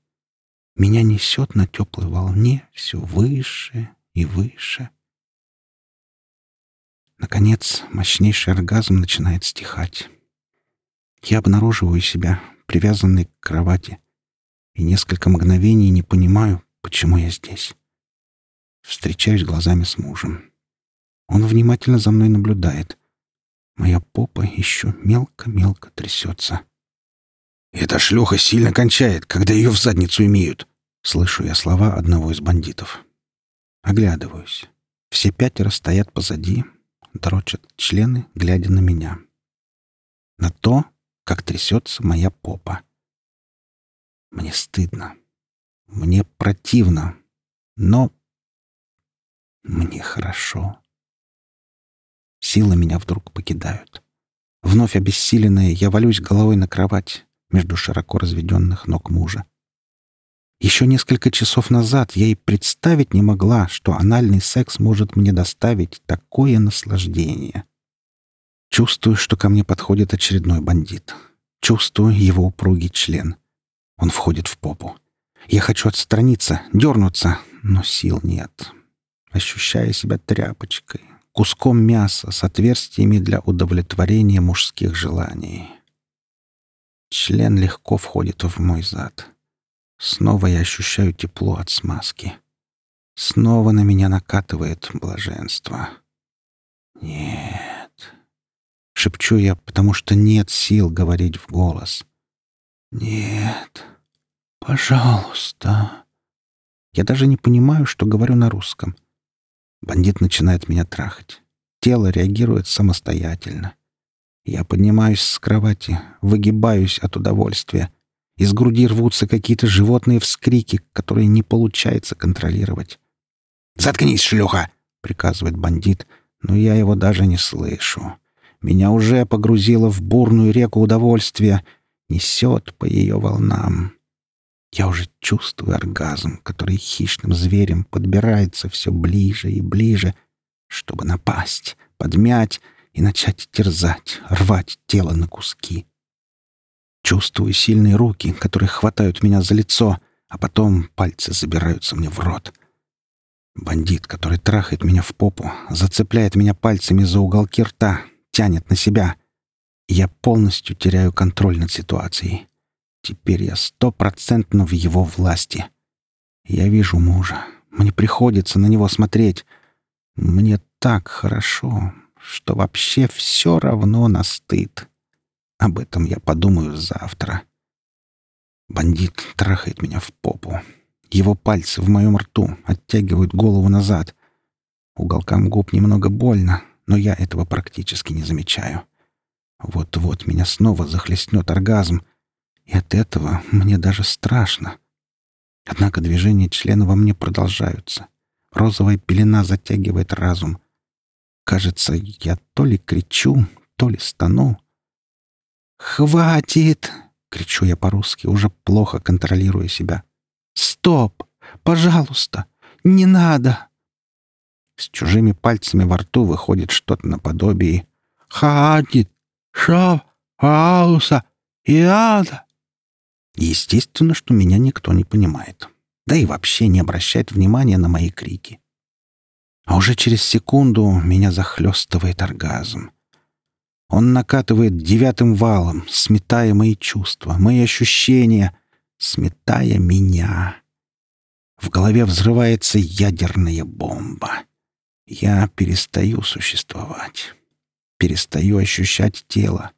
Меня несет на теплой волне все выше и выше. Наконец, мощнейший оргазм начинает стихать. Я обнаруживаю себя, привязанной к кровати, и несколько мгновений не понимаю, почему я здесь. Встречаюсь глазами с мужем. Он внимательно за мной наблюдает — Моя попа еще мелко-мелко трясется. «Эта шлюха сильно кончает, когда ее в задницу имеют!» Слышу я слова одного из бандитов. Оглядываюсь. Все пятеро стоят позади, дрочат члены, глядя на меня. На то, как трясется моя попа. Мне стыдно. Мне противно. Но мне хорошо. Силы меня вдруг покидают. Вновь обессиленная, я валюсь головой на кровать между широко разведенных ног мужа. Еще несколько часов назад я и представить не могла, что анальный секс может мне доставить такое наслаждение. Чувствую, что ко мне подходит очередной бандит. Чувствую его упругий член. Он входит в попу. Я хочу отстраниться, дернуться, но сил нет. Ощущая себя тряпочкой, куском мяса с отверстиями для удовлетворения мужских желаний. Член легко входит в мой зад. Снова я ощущаю тепло от смазки. Снова на меня накатывает блаженство. «Нет», — шепчу я, потому что нет сил говорить в голос. «Нет, пожалуйста». Я даже не понимаю, что говорю на русском — Бандит начинает меня трахать. Тело реагирует самостоятельно. Я поднимаюсь с кровати, выгибаюсь от удовольствия. Из груди рвутся какие-то животные вскрики, которые не получается контролировать. «Заткнись, шлюха!» — приказывает бандит, но я его даже не слышу. Меня уже погрузило в бурную реку удовольствия, несет по ее волнам. Я уже чувствую оргазм, который хищным зверем подбирается все ближе и ближе, чтобы напасть, подмять и начать терзать, рвать тело на куски. Чувствую сильные руки, которые хватают меня за лицо, а потом пальцы забираются мне в рот. Бандит, который трахает меня в попу, зацепляет меня пальцами за уголки рта, тянет на себя. Я полностью теряю контроль над ситуацией. Теперь я стопроцентно в его власти. Я вижу мужа. Мне приходится на него смотреть. Мне так хорошо, что вообще все равно на стыд. Об этом я подумаю завтра. Бандит трахает меня в попу. Его пальцы в моем рту оттягивают голову назад. Уголкам губ немного больно, но я этого практически не замечаю. Вот-вот меня снова захлестнет оргазм — и от этого мне даже страшно. Однако движения члена во мне продолжаются. Розовая пелена затягивает разум. Кажется, я то ли кричу, то ли стану. «Хватит!» — кричу я по-русски, уже плохо контролируя себя. «Стоп! Пожалуйста! Не надо!» С чужими пальцами во рту выходит что-то наподобие Хватит! «Хатит! Шов! И надо! Естественно, что меня никто не понимает. Да и вообще не обращает внимания на мои крики. А уже через секунду меня захлестывает оргазм. Он накатывает девятым валом, сметая мои чувства, мои ощущения, сметая меня. В голове взрывается ядерная бомба. Я перестаю существовать. Перестаю ощущать тело.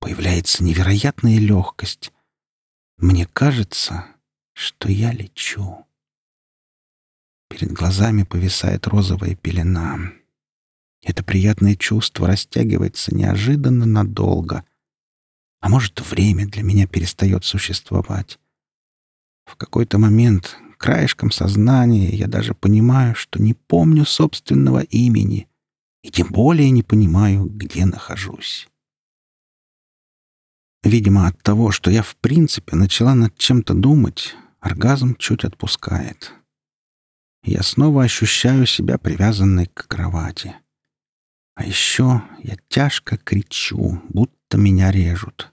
Появляется невероятная легкость. Мне кажется, что я лечу. Перед глазами повисает розовая пелена. Это приятное чувство растягивается неожиданно надолго. А может, время для меня перестает существовать. В какой-то момент краешком сознания я даже понимаю, что не помню собственного имени и тем более не понимаю, где нахожусь. Видимо, от того, что я в принципе начала над чем-то думать, оргазм чуть отпускает. Я снова ощущаю себя привязанной к кровати. А еще я тяжко кричу, будто меня режут.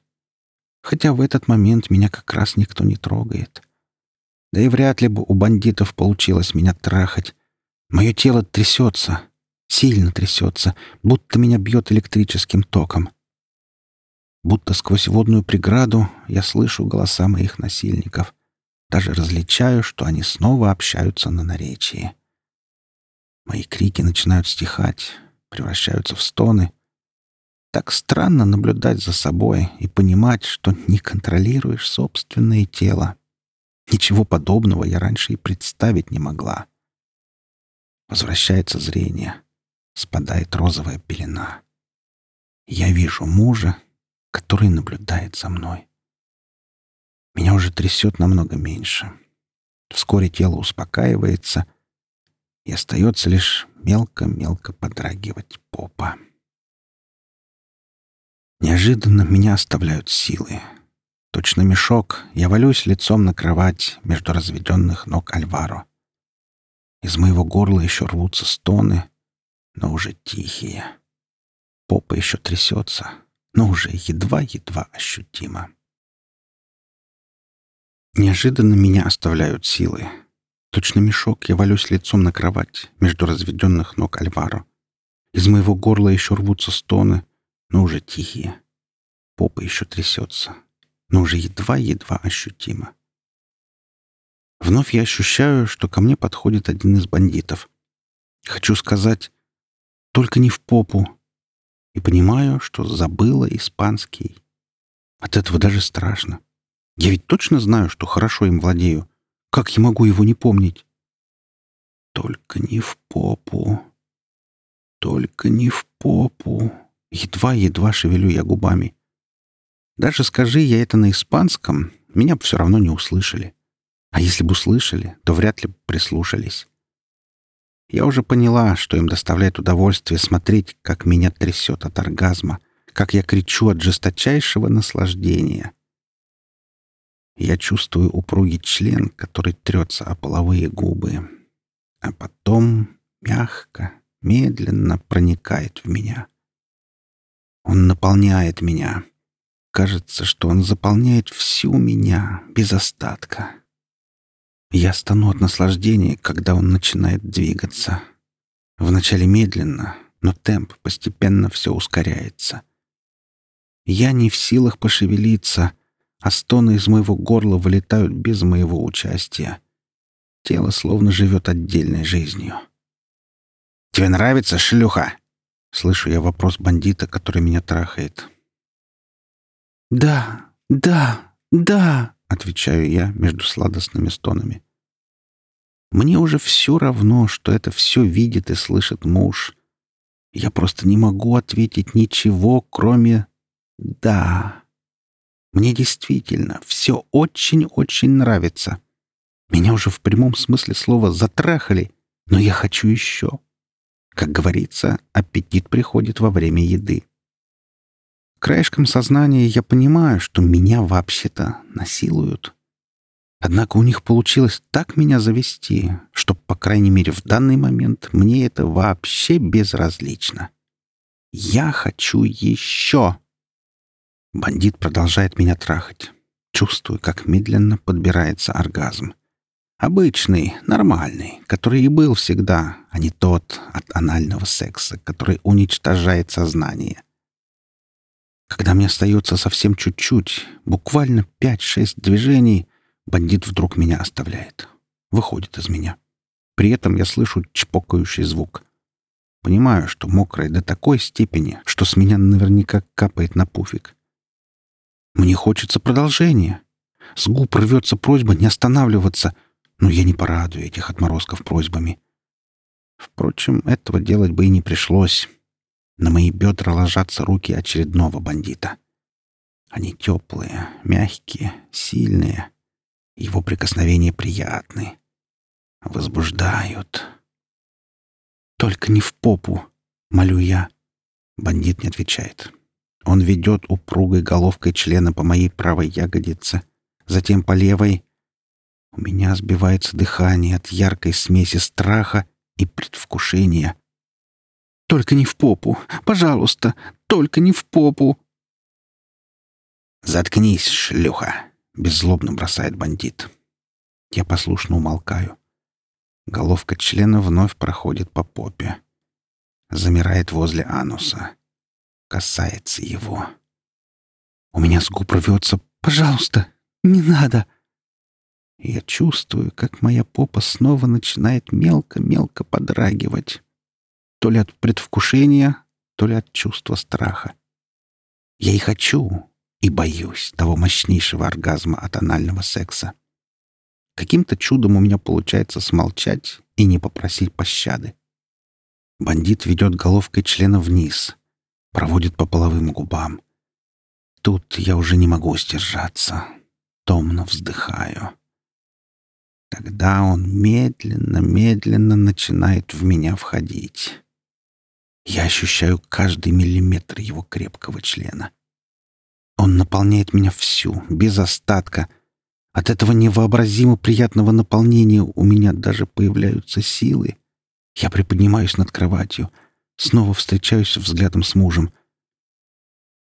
Хотя в этот момент меня как раз никто не трогает. Да и вряд ли бы у бандитов получилось меня трахать. Мое тело трясется, сильно трясется, будто меня бьет электрическим током. Будто сквозь водную преграду я слышу голоса моих насильников. Даже различаю, что они снова общаются на наречии. Мои крики начинают стихать, превращаются в стоны. Так странно наблюдать за собой и понимать, что не контролируешь собственное тело. Ничего подобного я раньше и представить не могла. Возвращается зрение. Спадает розовая пелена. Я вижу мужа, который наблюдает за мной. Меня уже трясет намного меньше. Вскоре тело успокаивается, и остается лишь мелко-мелко подрагивать попа. Неожиданно меня оставляют силы. Точно мешок, я валюсь лицом на кровать между разведенных ног Альваро. Из моего горла еще рвутся стоны, но уже тихие. Попа еще трясется, но уже едва-едва ощутимо. Неожиданно меня оставляют силы. Точно мешок я валюсь лицом на кровать между разведенных ног Альваро. Из моего горла еще рвутся стоны, но уже тихие. Попа еще трясется, но уже едва-едва ощутимо. Вновь я ощущаю, что ко мне подходит один из бандитов. Хочу сказать, только не в попу, и понимаю, что забыла испанский. От этого даже страшно. Я ведь точно знаю, что хорошо им владею. Как я могу его не помнить? Только не в попу. Только не в попу. Едва-едва шевелю я губами. Даже скажи я это на испанском, меня бы все равно не услышали. А если бы услышали, то вряд ли бы прислушались. Я уже поняла, что им доставляет удовольствие смотреть, как меня трясет от оргазма, как я кричу от жесточайшего наслаждения. Я чувствую упругий член, который трется о половые губы. А потом мягко, медленно проникает в меня. Он наполняет меня. Кажется, что он заполняет всю меня без остатка. Я стану от наслаждения, когда он начинает двигаться. Вначале медленно, но темп постепенно все ускоряется. Я не в силах пошевелиться, а стоны из моего горла вылетают без моего участия. Тело словно живет отдельной жизнью. «Тебе нравится, шлюха?» Слышу я вопрос бандита, который меня трахает. «Да, да, да!» — отвечаю я между сладостными стонами. «Мне уже все равно, что это все видит и слышит муж. Я просто не могу ответить ничего, кроме «да». Мне действительно все очень-очень нравится. Меня уже в прямом смысле слова затрахали, но я хочу еще. Как говорится, аппетит приходит во время еды. Краешком сознания я понимаю, что меня вообще-то насилуют. Однако у них получилось так меня завести, что, по крайней мере, в данный момент мне это вообще безразлично. Я хочу еще. Бандит продолжает меня трахать. Чувствую, как медленно подбирается оргазм. Обычный, нормальный, который и был всегда, а не тот от анального секса, который уничтожает сознание. Когда мне остается совсем чуть-чуть, буквально 5-6 движений, бандит вдруг меня оставляет. Выходит из меня. При этом я слышу чпокающий звук. Понимаю, что мокрое до такой степени, что с меня наверняка капает на пуфик. Мне хочется продолжения. С губ рвется просьба не останавливаться, но я не порадую этих отморозков просьбами. Впрочем, этого делать бы и не пришлось. На мои бедра ложатся руки очередного бандита. Они теплые, мягкие, сильные. Его прикосновения приятны. Возбуждают. «Только не в попу!» — молю я. Бандит не отвечает. Он ведет упругой головкой члена по моей правой ягодице, затем по левой. У меня сбивается дыхание от яркой смеси страха и предвкушения — только не в попу. Пожалуйста, только не в попу. «Заткнись, шлюха!» — беззлобно бросает бандит. Я послушно умолкаю. Головка члена вновь проходит по попе. Замирает возле ануса. Касается его. У меня с губ рвется «Пожалуйста, не надо!» Я чувствую, как моя попа снова начинает мелко-мелко подрагивать то ли от предвкушения, то ли от чувства страха. Я и хочу, и боюсь того мощнейшего оргазма от анального секса. Каким-то чудом у меня получается смолчать и не попросить пощады. Бандит ведет головкой члена вниз, проводит по половым губам. Тут я уже не могу сдержаться, томно вздыхаю. Тогда он медленно-медленно начинает в меня входить. Я ощущаю каждый миллиметр его крепкого члена. Он наполняет меня всю, без остатка. От этого невообразимо приятного наполнения у меня даже появляются силы. Я приподнимаюсь над кроватью, снова встречаюсь взглядом с мужем.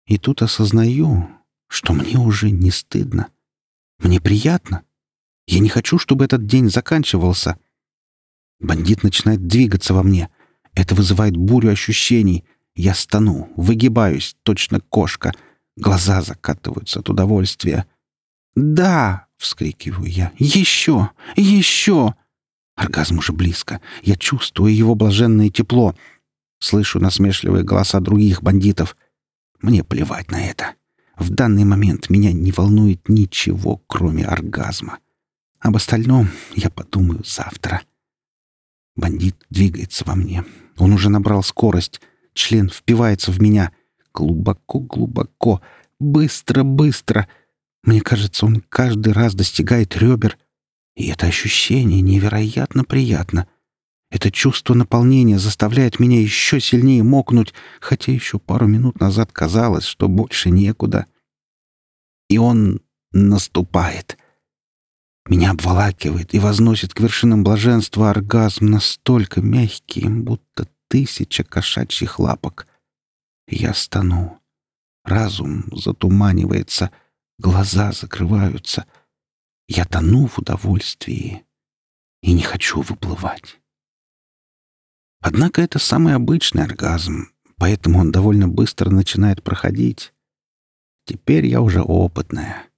И тут осознаю, что мне уже не стыдно. Мне приятно. Я не хочу, чтобы этот день заканчивался. Бандит начинает двигаться во мне — это вызывает бурю ощущений. Я стану, выгибаюсь, точно кошка. Глаза закатываются от удовольствия. «Да!» — вскрикиваю я. «Еще! Еще!» Оргазм уже близко. Я чувствую его блаженное тепло. Слышу насмешливые голоса других бандитов. Мне плевать на это. В данный момент меня не волнует ничего, кроме оргазма. Об остальном я подумаю завтра. Бандит двигается во мне, он уже набрал скорость. Член впивается в меня. Глубоко-глубоко. Быстро-быстро. Мне кажется, он каждый раз достигает ребер. И это ощущение невероятно приятно. Это чувство наполнения заставляет меня еще сильнее мокнуть, хотя еще пару минут назад казалось, что больше некуда. И он наступает — меня обволакивает и возносит к вершинам блаженства оргазм настолько мягкий, будто тысяча кошачьих лапок. Я стану. Разум затуманивается, глаза закрываются. Я тону в удовольствии и не хочу выплывать. Однако это самый обычный оргазм, поэтому он довольно быстро начинает проходить. Теперь я уже опытная.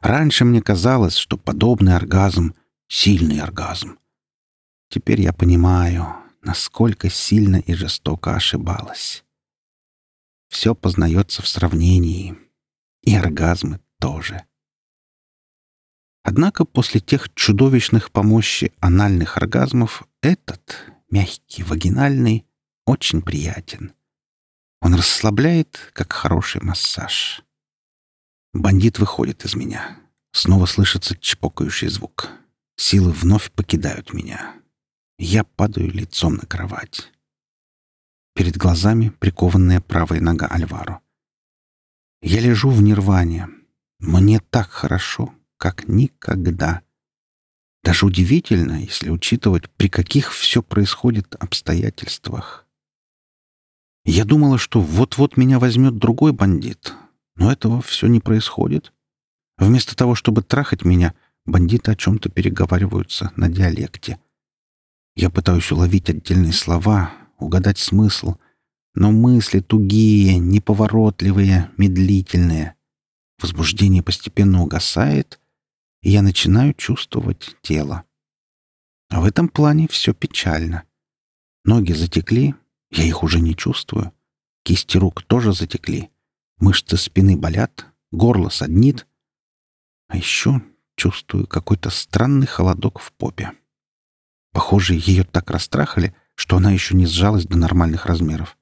Раньше мне казалось, что подобный оргазм — сильный оргазм. Теперь я понимаю, насколько сильно и жестоко ошибалась. Все познается в сравнении. И оргазмы тоже. Однако после тех чудовищных помощи анальных оргазмов этот, мягкий, вагинальный, очень приятен. Он расслабляет, как хороший массаж. Бандит выходит из меня. Снова слышится чпокающий звук. Силы вновь покидают меня. Я падаю лицом на кровать. Перед глазами прикованная правая нога Альваро. Я лежу в нирване. Мне так хорошо, как никогда. Даже удивительно, если учитывать, при каких все происходит обстоятельствах. Я думала, что вот-вот меня возьмет другой бандит — но этого все не происходит. Вместо того, чтобы трахать меня, бандиты о чем-то переговариваются на диалекте. Я пытаюсь уловить отдельные слова, угадать смысл, но мысли тугие, неповоротливые, медлительные. Возбуждение постепенно угасает, и я начинаю чувствовать тело. А в этом плане все печально. Ноги затекли, я их уже не чувствую. Кисти рук тоже затекли. Мышцы спины болят, горло саднит. А еще чувствую какой-то странный холодок в попе. Похоже, ее так расстрахали, что она еще не сжалась до нормальных размеров.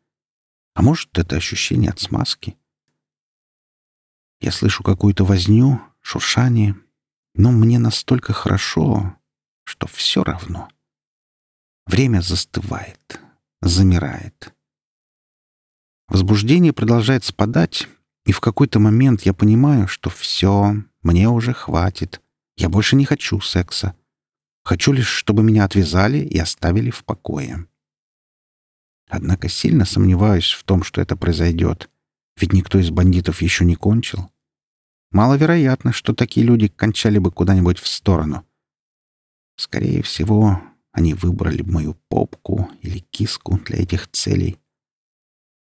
А может, это ощущение от смазки? Я слышу какую-то возню, шуршание, но мне настолько хорошо, что все равно. Время застывает, замирает. Возбуждение продолжает спадать, и в какой-то момент я понимаю, что все, мне уже хватит. Я больше не хочу секса. Хочу лишь, чтобы меня отвязали и оставили в покое. Однако сильно сомневаюсь в том, что это произойдет, ведь никто из бандитов еще не кончил. Маловероятно, что такие люди кончали бы куда-нибудь в сторону. Скорее всего, они выбрали бы мою попку или киску для этих целей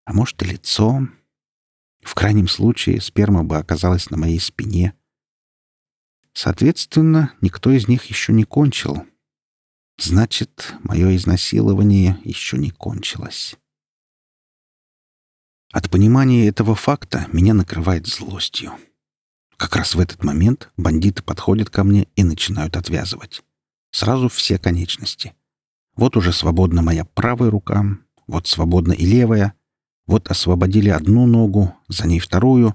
а может и лицо? В крайнем случае сперма бы оказалась на моей спине. Соответственно, никто из них еще не кончил. Значит, мое изнасилование еще не кончилось. От понимания этого факта меня накрывает злостью. Как раз в этот момент бандиты подходят ко мне и начинают отвязывать. Сразу все конечности. Вот уже свободна моя правая рука, вот свободна и левая, вот освободили одну ногу, за ней вторую.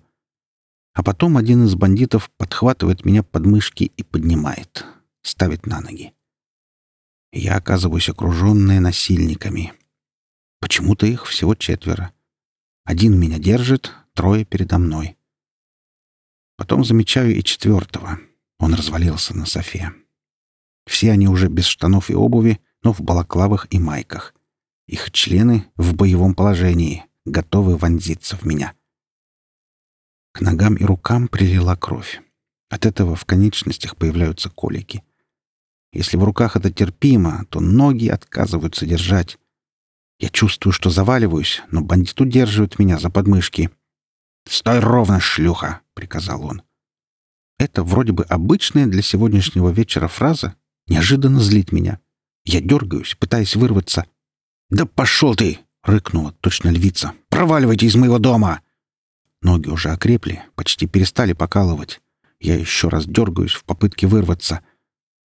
А потом один из бандитов подхватывает меня под мышки и поднимает, ставит на ноги. Я оказываюсь окруженная насильниками. Почему-то их всего четверо. Один меня держит, трое передо мной. Потом замечаю и четвертого. Он развалился на софе. Все они уже без штанов и обуви, но в балаклавах и майках. Их члены в боевом положении готовы вонзиться в меня. К ногам и рукам прилила кровь. От этого в конечностях появляются колики. Если в руках это терпимо, то ноги отказываются держать. Я чувствую, что заваливаюсь, но бандит удерживает меня за подмышки. «Стой ровно, шлюха!» — приказал он. Это вроде бы обычная для сегодняшнего вечера фраза неожиданно злит меня. Я дергаюсь, пытаясь вырваться. «Да пошел ты!» — рыкнула точно львица. «Проваливайте из моего дома!» Ноги уже окрепли, почти перестали покалывать. Я еще раз дергаюсь в попытке вырваться.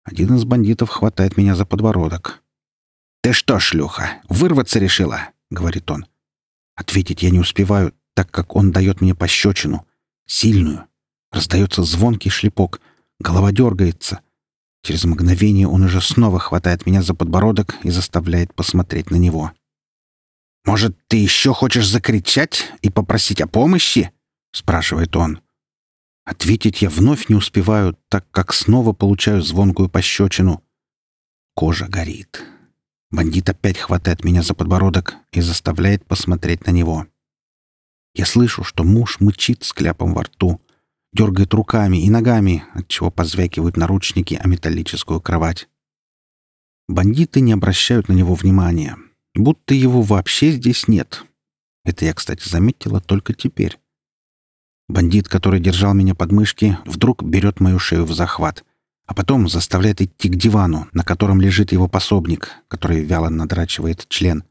Один из бандитов хватает меня за подбородок. «Ты что, шлюха, вырваться решила?» — говорит он. Ответить я не успеваю, так как он дает мне пощечину. Сильную. Раздается звонкий шлепок. Голова дергается. Через мгновение он уже снова хватает меня за подбородок и заставляет посмотреть на него. «Может, ты еще хочешь закричать и попросить о помощи?» — спрашивает он. Ответить я вновь не успеваю, так как снова получаю звонкую пощечину. Кожа горит. Бандит опять хватает меня за подбородок и заставляет посмотреть на него. Я слышу, что муж мычит с кляпом во рту, дергает руками и ногами, отчего позвякивают наручники о металлическую кровать. Бандиты не обращают на него внимания будто его вообще здесь нет. Это я, кстати, заметила только теперь. Бандит, который держал меня под мышки, вдруг берет мою шею в захват, а потом заставляет идти к дивану, на котором лежит его пособник, который вяло надрачивает член.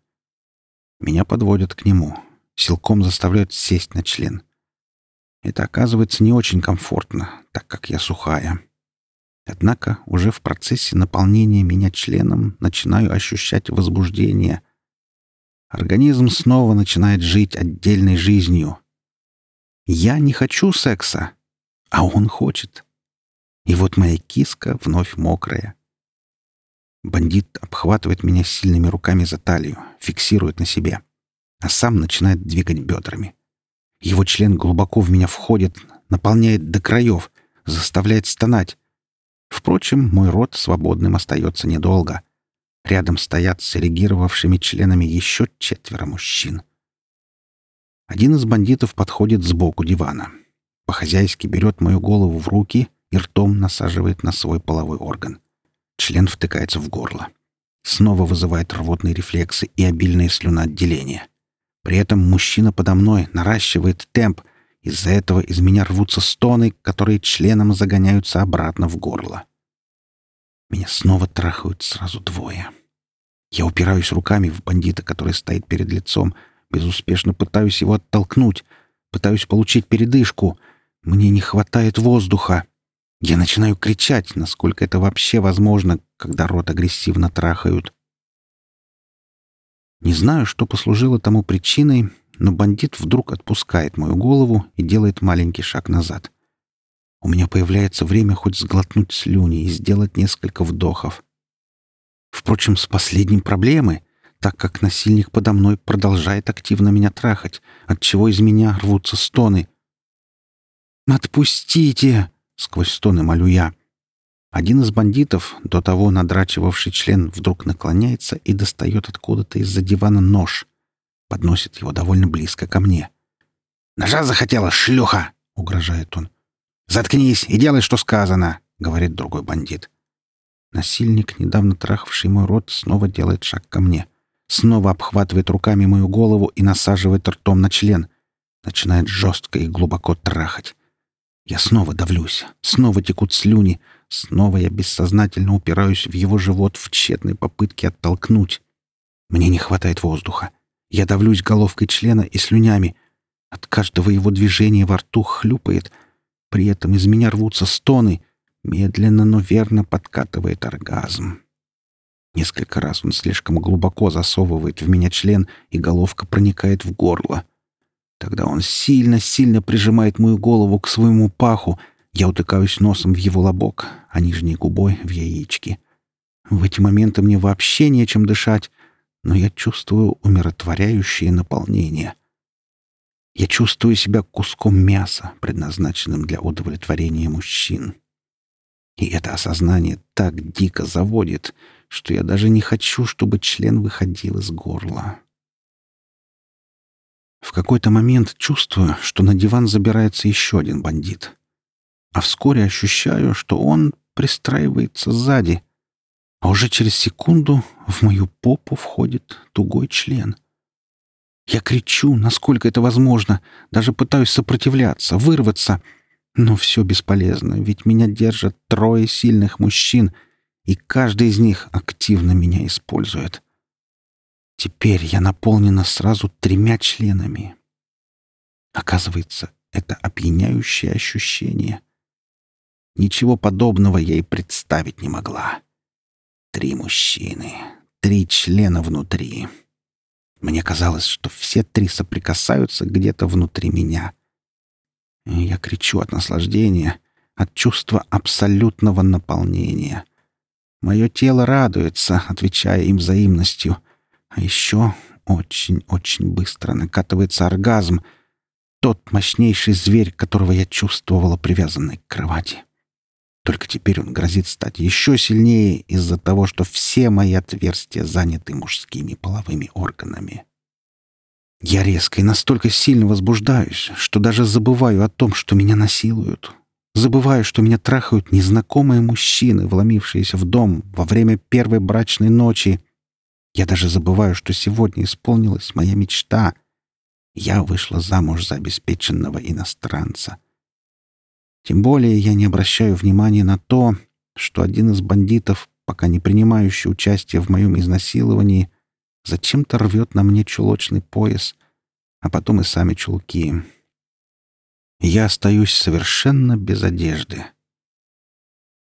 Меня подводят к нему, силком заставляют сесть на член. Это оказывается не очень комфортно, так как я сухая. Однако уже в процессе наполнения меня членом начинаю ощущать возбуждение — организм снова начинает жить отдельной жизнью. Я не хочу секса, а он хочет. И вот моя киска вновь мокрая. Бандит обхватывает меня сильными руками за талию, фиксирует на себе, а сам начинает двигать бедрами. Его член глубоко в меня входит, наполняет до краев, заставляет стонать. Впрочем, мой рот свободным остается недолго — Рядом стоят с эрегировавшими членами еще четверо мужчин. Один из бандитов подходит сбоку дивана. По-хозяйски берет мою голову в руки и ртом насаживает на свой половой орган. Член втыкается в горло. Снова вызывает рвотные рефлексы и обильное слюноотделение. При этом мужчина подо мной наращивает темп. Из-за этого из меня рвутся стоны, которые членом загоняются обратно в горло. Меня снова трахают сразу двое. Я упираюсь руками в бандита, который стоит перед лицом. Безуспешно пытаюсь его оттолкнуть. Пытаюсь получить передышку. Мне не хватает воздуха. Я начинаю кричать, насколько это вообще возможно, когда рот агрессивно трахают. Не знаю, что послужило тому причиной, но бандит вдруг отпускает мою голову и делает маленький шаг назад — у меня появляется время хоть сглотнуть слюни и сделать несколько вдохов. Впрочем, с последним проблемы, так как насильник подо мной продолжает активно меня трахать, отчего из меня рвутся стоны. «Отпустите!» — сквозь стоны молю я. Один из бандитов, до того надрачивавший член, вдруг наклоняется и достает откуда-то из-за дивана нож. Подносит его довольно близко ко мне. «Ножа захотела, шлюха!» — угрожает он. «Заткнись и делай, что сказано», — говорит другой бандит. Насильник, недавно трахавший мой рот, снова делает шаг ко мне. Снова обхватывает руками мою голову и насаживает ртом на член. Начинает жестко и глубоко трахать. Я снова давлюсь, снова текут слюни, снова я бессознательно упираюсь в его живот в тщетной попытке оттолкнуть. Мне не хватает воздуха. Я давлюсь головкой члена и слюнями. От каждого его движения во рту хлюпает — при этом из меня рвутся стоны. Медленно, но верно подкатывает оргазм. Несколько раз он слишком глубоко засовывает в меня член, и головка проникает в горло. Тогда он сильно-сильно прижимает мою голову к своему паху. Я утыкаюсь носом в его лобок, а нижней губой — в яички. В эти моменты мне вообще нечем дышать, но я чувствую умиротворяющее наполнение — я чувствую себя куском мяса, предназначенным для удовлетворения мужчин. И это осознание так дико заводит, что я даже не хочу, чтобы член выходил из горла. В какой-то момент чувствую, что на диван забирается еще один бандит. А вскоре ощущаю, что он пристраивается сзади. А уже через секунду в мою попу входит тугой член. Я кричу, насколько это возможно, даже пытаюсь сопротивляться, вырваться. Но все бесполезно, ведь меня держат трое сильных мужчин, и каждый из них активно меня использует. Теперь я наполнена сразу тремя членами. Оказывается, это опьяняющее ощущение. Ничего подобного я и представить не могла. Три мужчины, три члена внутри. Мне казалось, что все три соприкасаются где-то внутри меня. И я кричу от наслаждения, от чувства абсолютного наполнения. Мое тело радуется, отвечая им взаимностью. А еще очень-очень быстро накатывается оргазм, тот мощнейший зверь, которого я чувствовала привязанной к кровати. Только теперь он грозит стать еще сильнее из-за того, что все мои отверстия заняты мужскими половыми органами. Я резко и настолько сильно возбуждаюсь, что даже забываю о том, что меня насилуют. Забываю, что меня трахают незнакомые мужчины, вломившиеся в дом во время первой брачной ночи. Я даже забываю, что сегодня исполнилась моя мечта. Я вышла замуж за обеспеченного иностранца. Тем более я не обращаю внимания на то, что один из бандитов, пока не принимающий участие в моем изнасиловании, зачем-то рвет на мне чулочный пояс, а потом и сами чулки. Я остаюсь совершенно без одежды.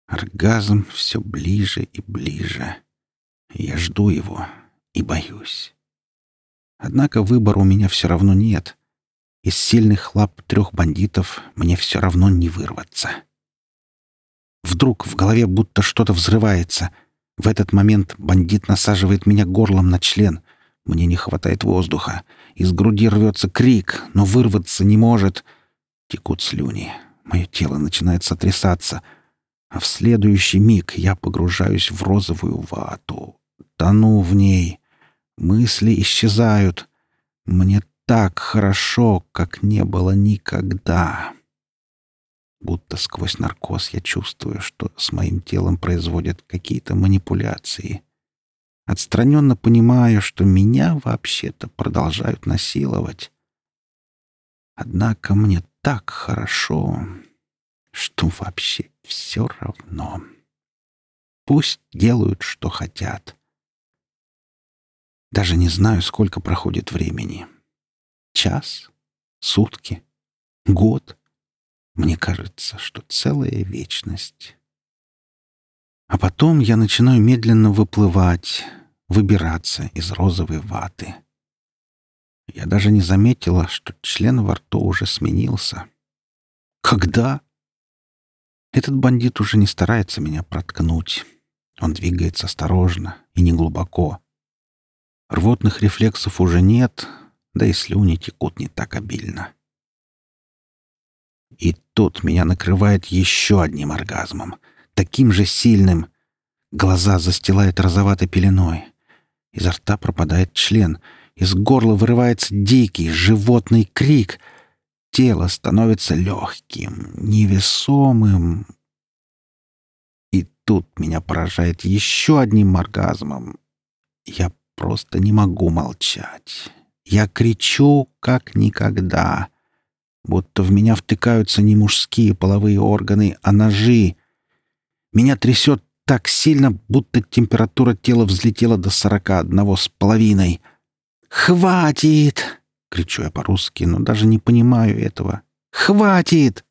Оргазм все ближе и ближе. Я жду его и боюсь. Однако выбора у меня все равно нет — из сильных лап трех бандитов мне все равно не вырваться. Вдруг в голове будто что-то взрывается. В этот момент бандит насаживает меня горлом на член. Мне не хватает воздуха. Из груди рвется крик, но вырваться не может. Текут слюни. Мое тело начинает сотрясаться. А в следующий миг я погружаюсь в розовую вату. Тону в ней. Мысли исчезают. Мне так хорошо, как не было никогда. Будто сквозь наркоз я чувствую, что с моим телом производят какие-то манипуляции. Отстраненно понимаю, что меня вообще-то продолжают насиловать. Однако мне так хорошо, что вообще все равно. Пусть делают, что хотят. Даже не знаю, сколько проходит времени. Час? Сутки? Год? Мне кажется, что целая вечность. А потом я начинаю медленно выплывать, выбираться из розовой ваты. Я даже не заметила, что член во рту уже сменился. Когда? Этот бандит уже не старается меня проткнуть. Он двигается осторожно и неглубоко. Рвотных рефлексов уже нет — да и слюни текут не так обильно. И тут меня накрывает еще одним оргазмом, таким же сильным. Глаза застилает розоватой пеленой. Изо рта пропадает член, из горла вырывается дикий животный крик. Тело становится легким, невесомым. И тут меня поражает еще одним оргазмом. Я просто не могу молчать. Я кричу, как никогда. Будто в меня втыкаются не мужские половые органы, а ножи. Меня трясет так сильно, будто температура тела взлетела до сорока одного с половиной. «Хватит!» — кричу я по-русски, но даже не понимаю этого. «Хватит!»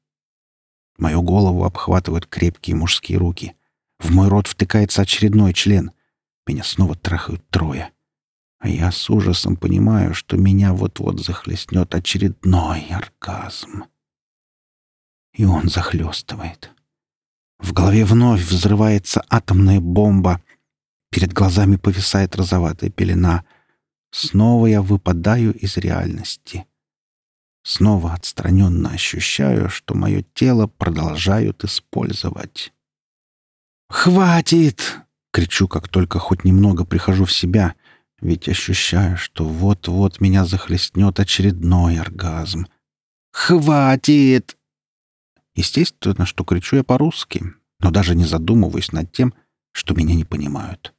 Мою голову обхватывают крепкие мужские руки. В мой рот втыкается очередной член. Меня снова трахают трое. А я с ужасом понимаю, что меня вот-вот захлестнет очередной оргазм. И он захлестывает. В голове вновь взрывается атомная бомба. Перед глазами повисает розоватая пелена. Снова я выпадаю из реальности. Снова отстраненно ощущаю, что мое тело продолжают использовать. «Хватит!» — кричу, как только хоть немного прихожу в себя ведь ощущаю, что вот-вот меня захлестнет очередной оргазм. «Хватит!» Естественно, что кричу я по-русски, но даже не задумываясь над тем, что меня не понимают.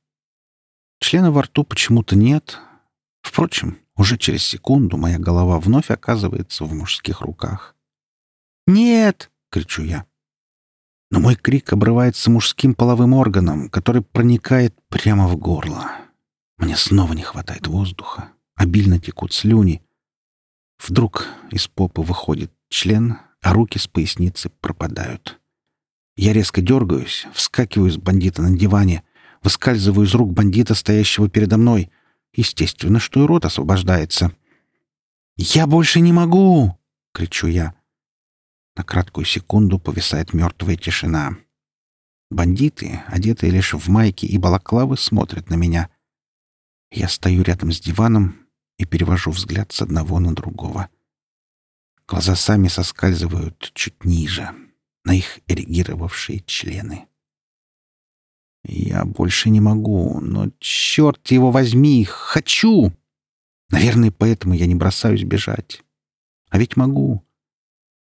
Члена во рту почему-то нет. Впрочем, уже через секунду моя голова вновь оказывается в мужских руках. «Нет!» — кричу я. Но мой крик обрывается мужским половым органом, который проникает прямо в горло. Мне снова не хватает воздуха. Обильно текут слюни. Вдруг из попы выходит член, а руки с поясницы пропадают. Я резко дергаюсь, вскакиваю с бандита на диване, выскальзываю из рук бандита, стоящего передо мной. Естественно, что и рот освобождается. «Я больше не могу!» — кричу я. На краткую секунду повисает мертвая тишина. Бандиты, одетые лишь в майки и балаклавы, смотрят на меня — я стою рядом с диваном и перевожу взгляд с одного на другого. Глаза сами соскальзывают чуть ниже, на их эрегировавшие члены. Я больше не могу, но черт его возьми, хочу! Наверное, поэтому я не бросаюсь бежать. А ведь могу.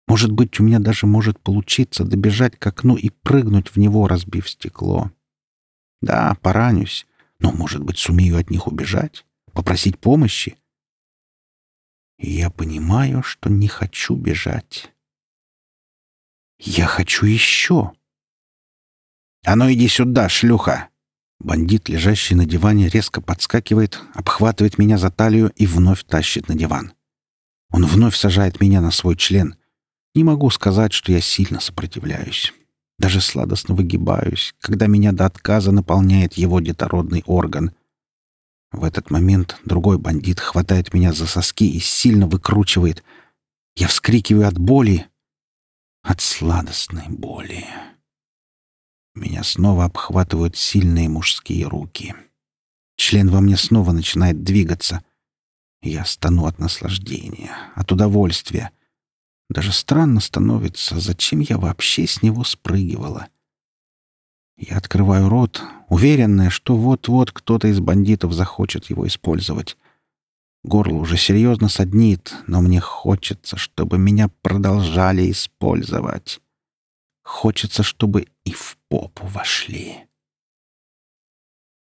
Может быть, у меня даже может получиться добежать к окну и прыгнуть в него, разбив стекло. Да, поранюсь, но, может быть, сумею от них убежать? Попросить помощи? И я понимаю, что не хочу бежать. Я хочу еще. «А ну иди сюда, шлюха!» Бандит, лежащий на диване, резко подскакивает, обхватывает меня за талию и вновь тащит на диван. Он вновь сажает меня на свой член. Не могу сказать, что я сильно сопротивляюсь даже сладостно выгибаюсь, когда меня до отказа наполняет его детородный орган. В этот момент другой бандит хватает меня за соски и сильно выкручивает. Я вскрикиваю от боли, от сладостной боли. Меня снова обхватывают сильные мужские руки. Член во мне снова начинает двигаться. Я стану от наслаждения, от удовольствия — даже странно становится, зачем я вообще с него спрыгивала. Я открываю рот, уверенная, что вот-вот кто-то из бандитов захочет его использовать. Горло уже серьезно саднит, но мне хочется, чтобы меня продолжали использовать. Хочется, чтобы и в попу вошли.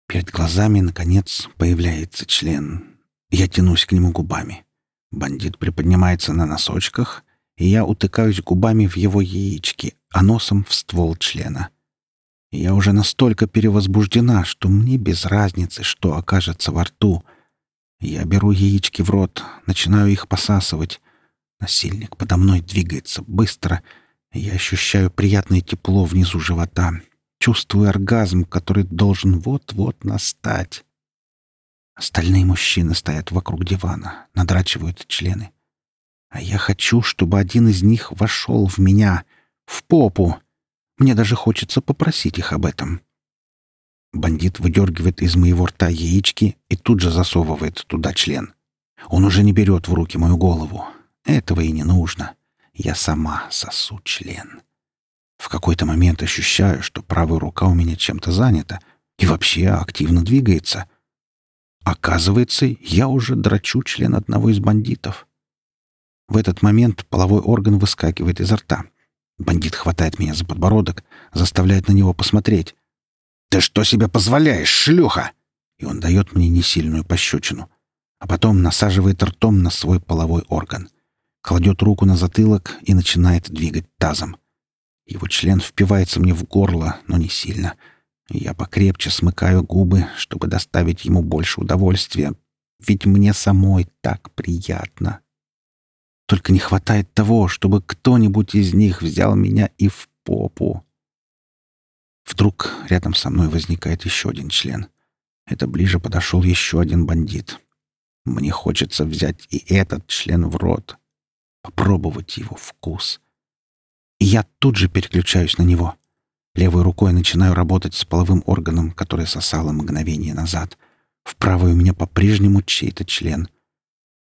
Перед глазами, наконец, появляется член. Я тянусь к нему губами. Бандит приподнимается на носочках, и я утыкаюсь губами в его яички, а носом в ствол члена. Я уже настолько перевозбуждена, что мне без разницы, что окажется во рту. Я беру яички в рот, начинаю их посасывать. Насильник подо мной двигается быстро, и я ощущаю приятное тепло внизу живота, чувствую оргазм, который должен вот-вот настать. Остальные мужчины стоят вокруг дивана, надрачивают члены. А я хочу, чтобы один из них вошел в меня, в попу. Мне даже хочется попросить их об этом. Бандит выдергивает из моего рта яички и тут же засовывает туда член. Он уже не берет в руки мою голову. Этого и не нужно. Я сама сосу член. В какой-то момент ощущаю, что правая рука у меня чем-то занята и вообще активно двигается. Оказывается, я уже драчу член одного из бандитов. В этот момент половой орган выскакивает изо рта. Бандит хватает меня за подбородок, заставляет на него посмотреть. «Ты что себе позволяешь, шлюха?» И он дает мне несильную пощечину. А потом насаживает ртом на свой половой орган. Кладет руку на затылок и начинает двигать тазом. Его член впивается мне в горло, но не сильно. Я покрепче смыкаю губы, чтобы доставить ему больше удовольствия. Ведь мне самой так приятно. Только не хватает того, чтобы кто-нибудь из них взял меня и в попу. Вдруг рядом со мной возникает еще один член. Это ближе подошел еще один бандит. Мне хочется взять и этот член в рот, попробовать его вкус. И я тут же переключаюсь на него. Левой рукой начинаю работать с половым органом, который сосало мгновение назад. В правой у меня по-прежнему чей-то член —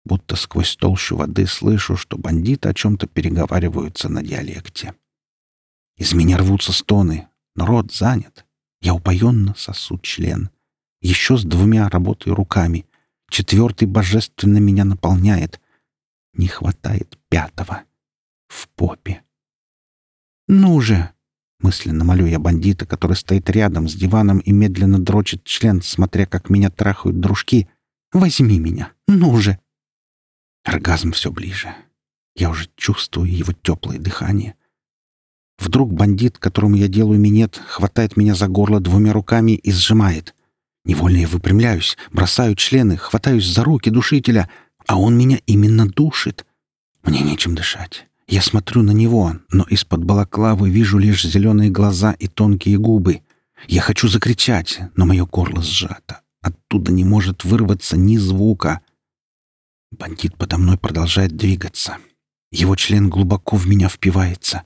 будто сквозь толщу воды слышу, что бандиты о чем-то переговариваются на диалекте. Из меня рвутся стоны, но рот занят. Я упоенно сосу член. Еще с двумя работаю руками. Четвертый божественно меня наполняет. Не хватает пятого. В попе. «Ну же!» — мысленно молю я бандита, который стоит рядом с диваном и медленно дрочит член, смотря как меня трахают дружки. «Возьми меня! Ну же!» Оргазм все ближе. Я уже чувствую его теплое дыхание. Вдруг бандит, которому я делаю минет, хватает меня за горло двумя руками и сжимает. Невольно я выпрямляюсь, бросаю члены, хватаюсь за руки душителя, а он меня именно душит. Мне нечем дышать. Я смотрю на него, но из-под балаклавы вижу лишь зеленые глаза и тонкие губы. Я хочу закричать, но мое горло сжато. Оттуда не может вырваться ни звука — Бандит подо мной продолжает двигаться. Его член глубоко в меня впивается.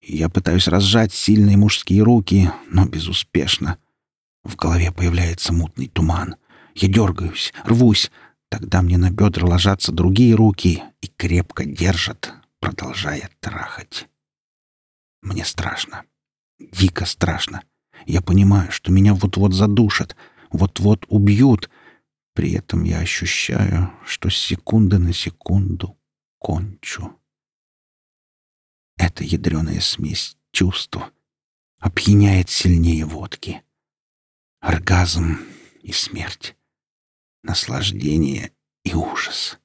Я пытаюсь разжать сильные мужские руки, но безуспешно. В голове появляется мутный туман. Я дергаюсь, рвусь. Тогда мне на бедра ложатся другие руки и крепко держат, продолжая трахать. Мне страшно. Дико страшно. Я понимаю, что меня вот-вот задушат, вот-вот убьют — при этом я ощущаю, что с секунды на секунду кончу. Эта ядреная смесь чувств опьяняет сильнее водки. Оргазм и смерть. Наслаждение и ужас.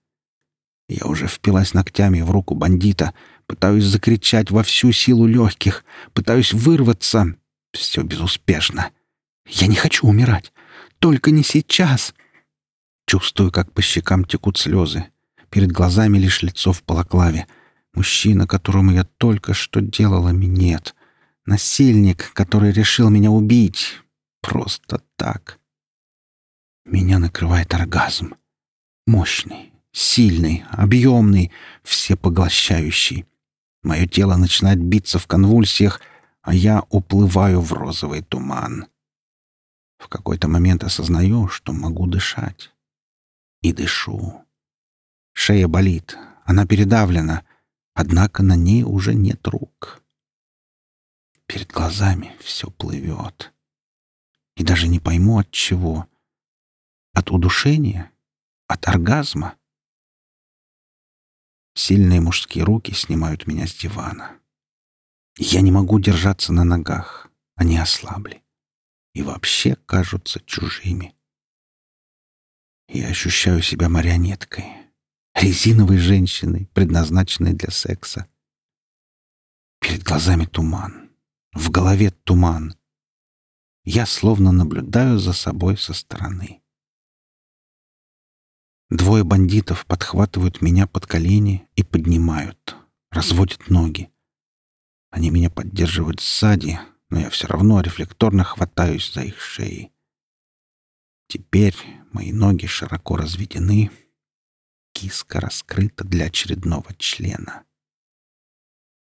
Я уже впилась ногтями в руку бандита, пытаюсь закричать во всю силу легких, пытаюсь вырваться. Все безуспешно. Я не хочу умирать. Только не сейчас. — Чувствую, как по щекам текут слезы. Перед глазами лишь лицо в балаклаве. Мужчина, которому я только что делала минет. Насильник, который решил меня убить. Просто так. Меня накрывает оргазм. Мощный, сильный, объемный, всепоглощающий. Мое тело начинает биться в конвульсиях, а я уплываю в розовый туман. В какой-то момент осознаю, что могу дышать и дышу. Шея болит, она передавлена, однако на ней уже нет рук. Перед глазами все плывет. И даже не пойму, от чего. От удушения? От оргазма? Сильные мужские руки снимают меня с дивана. Я не могу держаться на ногах. Они ослабли. И вообще кажутся чужими. Я ощущаю себя марионеткой, резиновой женщиной, предназначенной для секса. Перед глазами туман, в голове туман. Я словно наблюдаю за собой со стороны. Двое бандитов подхватывают меня под колени и поднимают, разводят ноги. Они меня поддерживают сзади, но я все равно рефлекторно хватаюсь за их шеи. Теперь мои ноги широко разведены, киска раскрыта для очередного члена.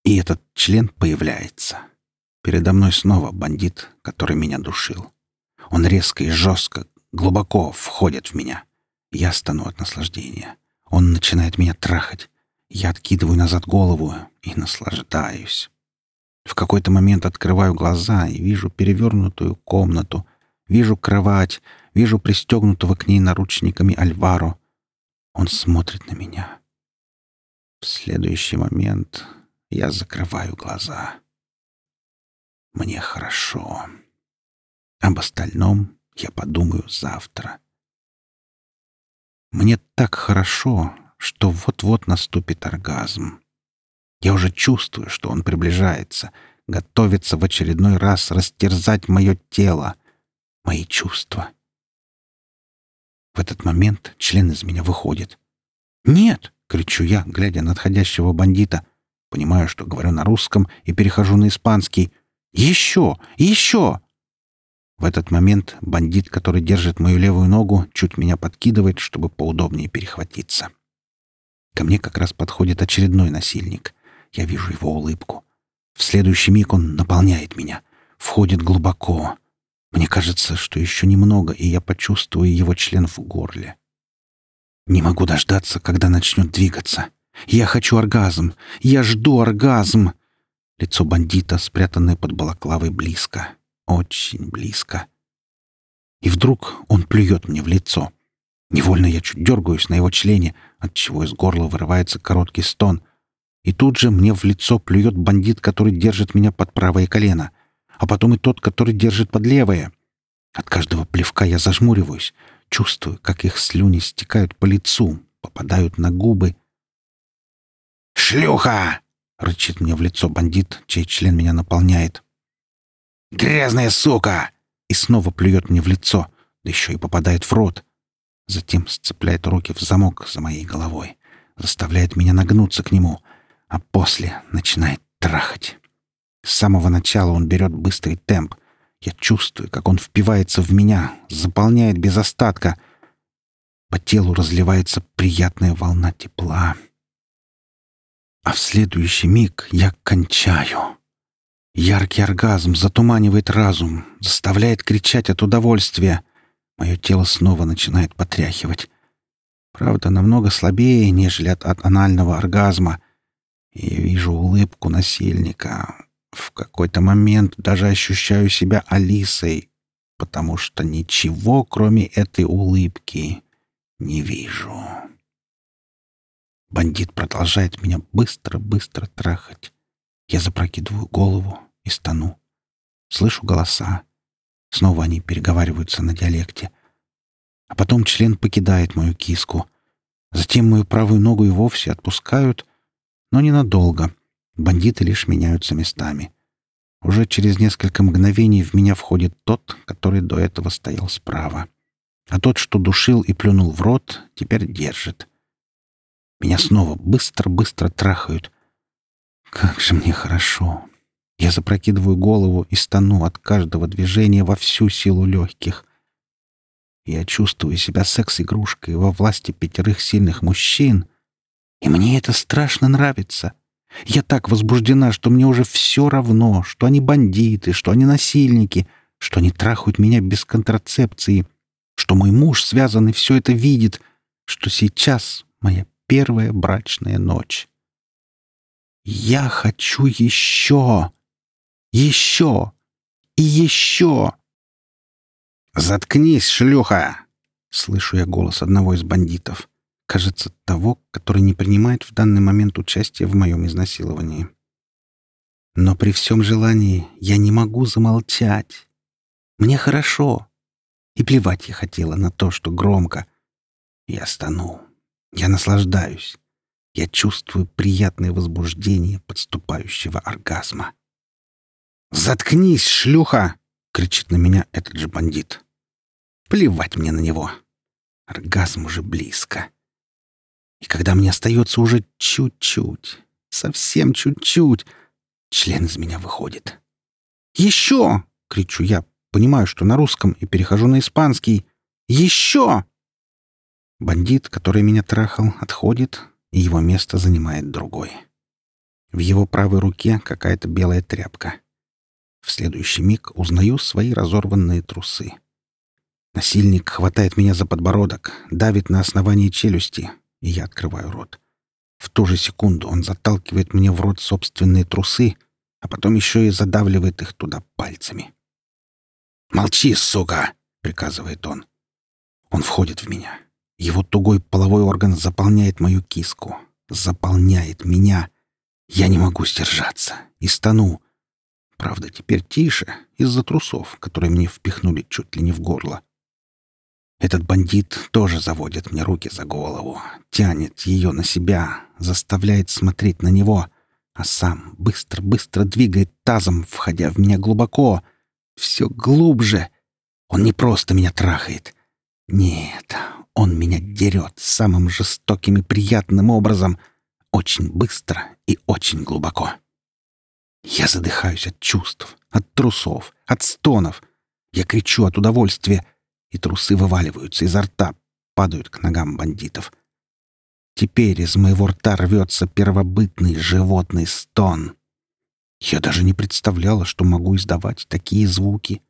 И этот член появляется. Передо мной снова бандит, который меня душил. Он резко и жестко, глубоко входит в меня. Я стану от наслаждения. Он начинает меня трахать. Я откидываю назад голову и наслаждаюсь. В какой-то момент открываю глаза и вижу перевернутую комнату, вижу кровать, Вижу пристегнутого к ней наручниками Альваро. Он смотрит на меня. В следующий момент я закрываю глаза. Мне хорошо. Об остальном я подумаю завтра. Мне так хорошо, что вот-вот наступит оргазм. Я уже чувствую, что он приближается, готовится в очередной раз растерзать мое тело, мои чувства — в этот момент член из меня выходит. «Нет!» — кричу я, глядя на отходящего бандита. Понимаю, что говорю на русском и перехожу на испанский. «Еще! Еще!» В этот момент бандит, который держит мою левую ногу, чуть меня подкидывает, чтобы поудобнее перехватиться. Ко мне как раз подходит очередной насильник. Я вижу его улыбку. В следующий миг он наполняет меня. Входит глубоко. Мне кажется, что еще немного, и я почувствую его член в горле. Не могу дождаться, когда начнет двигаться. Я хочу оргазм. Я жду оргазм. Лицо бандита, спрятанное под балаклавой, близко. Очень близко. И вдруг он плюет мне в лицо. Невольно я чуть дергаюсь на его члене, отчего из горла вырывается короткий стон. И тут же мне в лицо плюет бандит, который держит меня под правое колено — а потом и тот, который держит под левое. От каждого плевка я зажмуриваюсь, чувствую, как их слюни стекают по лицу, попадают на губы. «Шлюха!» — рычит мне в лицо бандит, чей член меня наполняет. «Грязная сука!» — и снова плюет мне в лицо, да еще и попадает в рот. Затем сцепляет руки в замок за моей головой, заставляет меня нагнуться к нему, а после начинает трахать. С самого начала он берет быстрый темп. Я чувствую, как он впивается в меня, заполняет без остатка. По телу разливается приятная волна тепла. А в следующий миг я кончаю. Яркий оргазм затуманивает разум, заставляет кричать от удовольствия. Мое тело снова начинает потряхивать. Правда, намного слабее, нежели от, от анального оргазма. И вижу улыбку насильника, в какой-то момент даже ощущаю себя Алисой, потому что ничего, кроме этой улыбки, не вижу. Бандит продолжает меня быстро-быстро трахать. Я запрокидываю голову и стану. Слышу голоса. Снова они переговариваются на диалекте. А потом член покидает мою киску. Затем мою правую ногу и вовсе отпускают, но ненадолго — Бандиты лишь меняются местами. Уже через несколько мгновений в меня входит тот, который до этого стоял справа. А тот, что душил и плюнул в рот, теперь держит. Меня снова быстро-быстро трахают. Как же мне хорошо. Я запрокидываю голову и стану от каждого движения во всю силу легких. Я чувствую себя секс-игрушкой во власти пятерых сильных мужчин, и мне это страшно нравится. Я так возбуждена, что мне уже все равно, что они бандиты, что они насильники, что они трахают меня без контрацепции, что мой муж связан и все это видит, что сейчас моя первая брачная ночь. Я хочу еще, еще и еще. «Заткнись, шлюха!» — слышу я голос одного из бандитов кажется, того, который не принимает в данный момент участие в моем изнасиловании. Но при всем желании я не могу замолчать. Мне хорошо. И плевать я хотела на то, что громко. Я стану. Я наслаждаюсь. Я чувствую приятное возбуждение подступающего оргазма. «Заткнись, шлюха!» — кричит на меня этот же бандит. «Плевать мне на него. Оргазм уже близко. И когда мне остается уже чуть-чуть, совсем чуть-чуть, член из меня выходит. «Еще!» — кричу я, понимаю, что на русском, и перехожу на испанский. «Еще!» Бандит, который меня трахал, отходит, и его место занимает другой. В его правой руке какая-то белая тряпка. В следующий миг узнаю свои разорванные трусы. Насильник хватает меня за подбородок, давит на основание челюсти, и я открываю рот. В ту же секунду он заталкивает мне в рот собственные трусы, а потом еще и задавливает их туда пальцами. «Молчи, сука!» — приказывает он. Он входит в меня. Его тугой половой орган заполняет мою киску. Заполняет меня. Я не могу сдержаться. И стану. Правда, теперь тише, из-за трусов, которые мне впихнули чуть ли не в горло. Этот бандит тоже заводит мне руки за голову, тянет ее на себя, заставляет смотреть на него, а сам быстро-быстро двигает тазом, входя в меня глубоко, все глубже. Он не просто меня трахает. Нет, он меня дерет самым жестоким и приятным образом, очень быстро и очень глубоко. Я задыхаюсь от чувств, от трусов, от стонов. Я кричу от удовольствия — и трусы вываливаются изо рта, падают к ногам бандитов. Теперь из моего рта рвется первобытный животный стон. Я даже не представляла, что могу издавать такие звуки.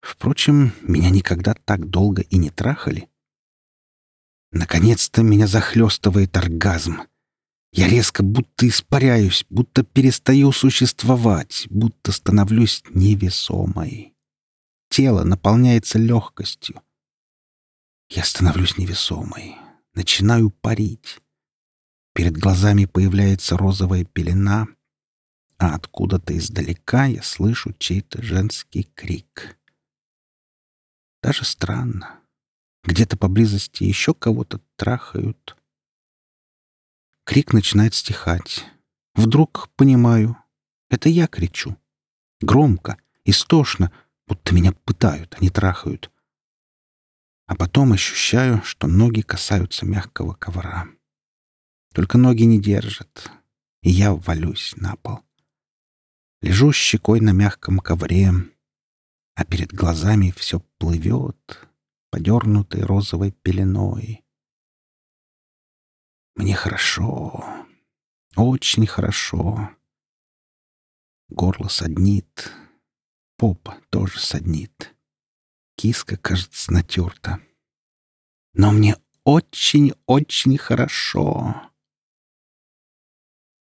Впрочем, меня никогда так долго и не трахали. Наконец-то меня захлестывает оргазм. Я резко будто испаряюсь, будто перестаю существовать, будто становлюсь невесомой тело наполняется легкостью. Я становлюсь невесомой, начинаю парить. Перед глазами появляется розовая пелена, а откуда-то издалека я слышу чей-то женский крик. Даже странно. Где-то поблизости еще кого-то трахают. Крик начинает стихать. Вдруг понимаю. Это я кричу. Громко, истошно, будто меня пытают, а не трахают. А потом ощущаю, что ноги касаются мягкого ковра. Только ноги не держат, и я валюсь на пол. Лежу щекой на мягком ковре, а перед глазами все плывет, подернутой розовой пеленой. Мне хорошо, очень хорошо. Горло саднит, попа тоже саднит. Киска, кажется, натерта. Но мне очень-очень хорошо.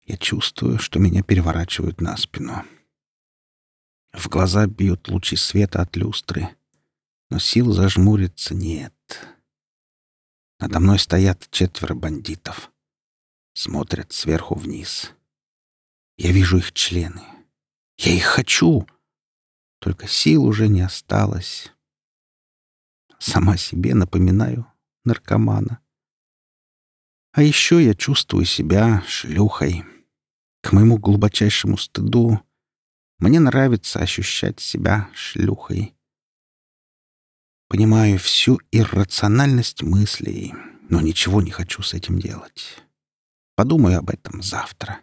Я чувствую, что меня переворачивают на спину. В глаза бьют лучи света от люстры, но сил зажмуриться нет. Надо мной стоят четверо бандитов. Смотрят сверху вниз. Я вижу их члены. Я их хочу! — только сил уже не осталось. Сама себе напоминаю наркомана. А еще я чувствую себя шлюхой. К моему глубочайшему стыду мне нравится ощущать себя шлюхой. Понимаю всю иррациональность мыслей, но ничего не хочу с этим делать. Подумаю об этом завтра.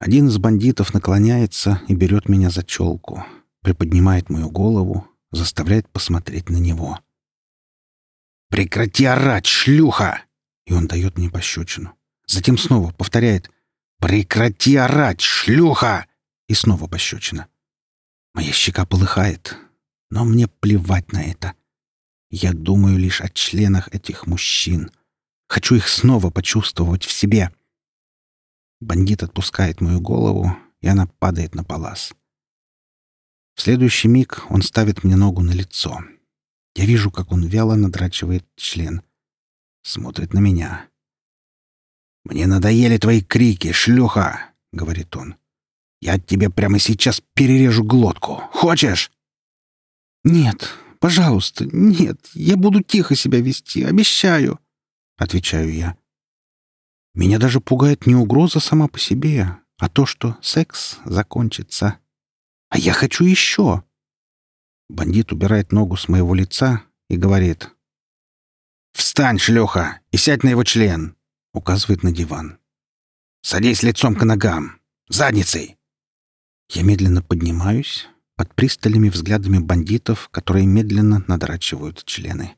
Один из бандитов наклоняется и берет меня за челку, приподнимает мою голову, заставляет посмотреть на него. «Прекрати орать, шлюха!» И он дает мне пощечину. Затем снова повторяет «Прекрати орать, шлюха!» И снова пощечина. Моя щека полыхает, но мне плевать на это. Я думаю лишь о членах этих мужчин. Хочу их снова почувствовать в себе. Бандит отпускает мою голову, и она падает на палас. В следующий миг он ставит мне ногу на лицо. Я вижу, как он вяло надрачивает член. Смотрит на меня. «Мне надоели твои крики, шлюха!» — говорит он. «Я тебе прямо сейчас перережу глотку. Хочешь?» «Нет, пожалуйста, нет. Я буду тихо себя вести, обещаю», — отвечаю я. Меня даже пугает не угроза сама по себе, а то, что секс закончится. А я хочу еще. Бандит убирает ногу с моего лица и говорит. «Встань, шлюха, и сядь на его член!» — указывает на диван. «Садись лицом к ногам! Задницей!» Я медленно поднимаюсь под пристальными взглядами бандитов, которые медленно надрачивают члены.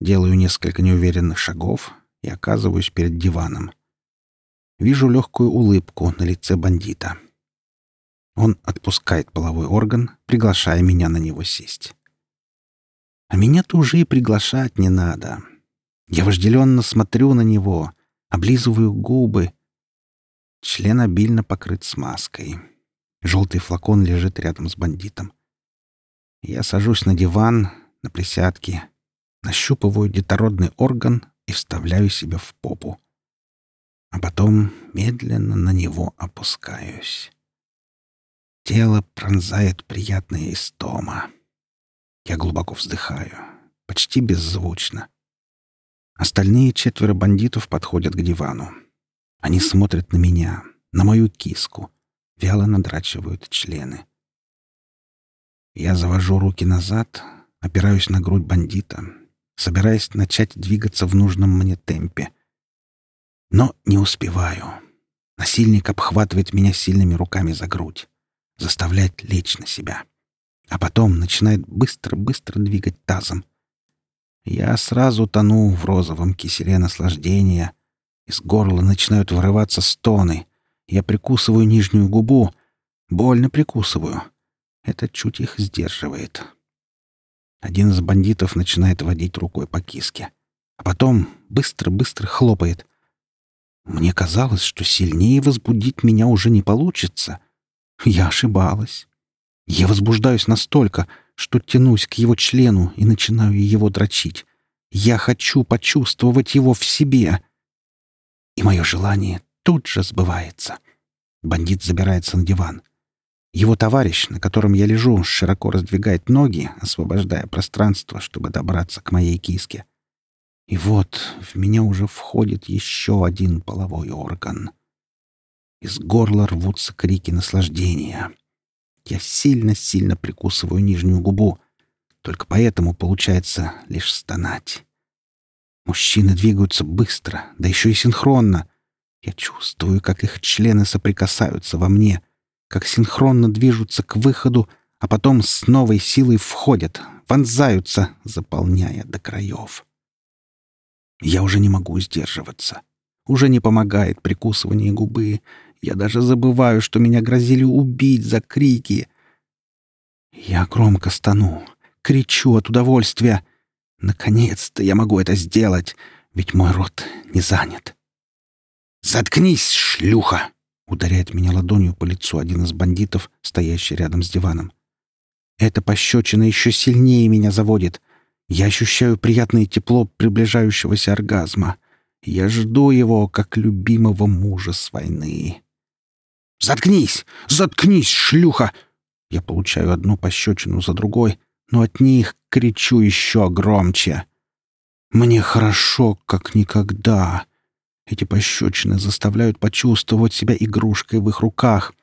Делаю несколько неуверенных шагов, и оказываюсь перед диваном. Вижу легкую улыбку на лице бандита. Он отпускает половой орган, приглашая меня на него сесть. А меня-то уже и приглашать не надо. Я вожделенно смотрю на него, облизываю губы. Член обильно покрыт смазкой. Желтый флакон лежит рядом с бандитом. Я сажусь на диван, на присядке, нащупываю детородный орган, и вставляю себя в попу. А потом медленно на него опускаюсь. Тело пронзает приятная истома. Я глубоко вздыхаю, почти беззвучно. Остальные четверо бандитов подходят к дивану. Они смотрят на меня, на мою киску, вяло надрачивают члены. Я завожу руки назад, опираюсь на грудь бандита, собираясь начать двигаться в нужном мне темпе. Но не успеваю. Насильник обхватывает меня сильными руками за грудь, заставляет лечь на себя. А потом начинает быстро-быстро двигать тазом. Я сразу тону в розовом киселе наслаждения. Из горла начинают вырываться стоны. Я прикусываю нижнюю губу. Больно прикусываю. Это чуть их сдерживает. Один из бандитов начинает водить рукой по киске. А потом быстро-быстро хлопает. Мне казалось, что сильнее возбудить меня уже не получится. Я ошибалась. Я возбуждаюсь настолько, что тянусь к его члену и начинаю его дрочить. Я хочу почувствовать его в себе. И мое желание тут же сбывается. Бандит забирается на диван. Его товарищ, на котором я лежу, широко раздвигает ноги, освобождая пространство, чтобы добраться к моей киске. И вот в меня уже входит еще один половой орган. Из горла рвутся крики наслаждения. Я сильно-сильно прикусываю нижнюю губу. Только поэтому получается лишь стонать. Мужчины двигаются быстро, да еще и синхронно. Я чувствую, как их члены соприкасаются во мне — как синхронно движутся к выходу, а потом с новой силой входят, вонзаются, заполняя до краев. Я уже не могу сдерживаться. Уже не помогает прикусывание губы. Я даже забываю, что меня грозили убить за крики. Я громко стану, кричу от удовольствия. Наконец-то я могу это сделать, ведь мой рот не занят. «Заткнись, шлюха!» Ударяет меня ладонью по лицу один из бандитов, стоящий рядом с диваном. Эта пощечина еще сильнее меня заводит. Я ощущаю приятное тепло приближающегося оргазма. Я жду его, как любимого мужа с войны. «Заткнись! Заткнись, шлюха!» Я получаю одну пощечину за другой, но от них кричу еще громче. «Мне хорошо, как никогда!» Эти пощечины заставляют почувствовать себя игрушкой в их руках.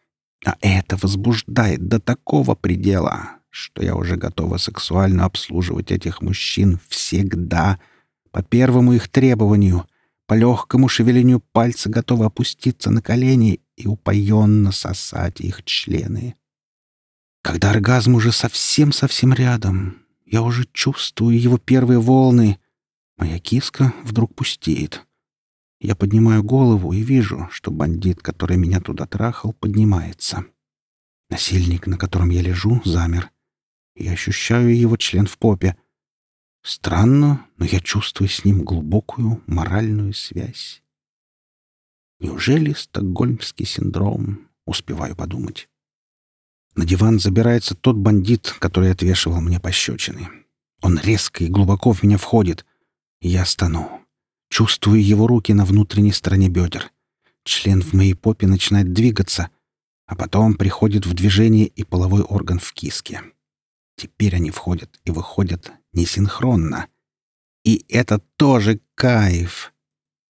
А это возбуждает до такого предела, что я уже готова сексуально обслуживать этих мужчин всегда, по первому их требованию, по легкому шевелению пальца готова опуститься на колени и упоенно сосать их члены. Когда оргазм уже совсем-совсем рядом, я уже чувствую его первые волны. Моя киска вдруг пустеет. Я поднимаю голову и вижу, что бандит, который меня туда трахал, поднимается. Насильник, на котором я лежу, замер. Я ощущаю его член в попе. Странно, но я чувствую с ним глубокую моральную связь. Неужели стокгольмский синдром? Успеваю подумать. На диван забирается тот бандит, который отвешивал мне пощечины. Он резко и глубоко в меня входит. Я стану. Чувствую его руки на внутренней стороне бедер. Член в моей попе начинает двигаться, а потом приходит в движение и половой орган в киске. Теперь они входят и выходят несинхронно. И это тоже кайф.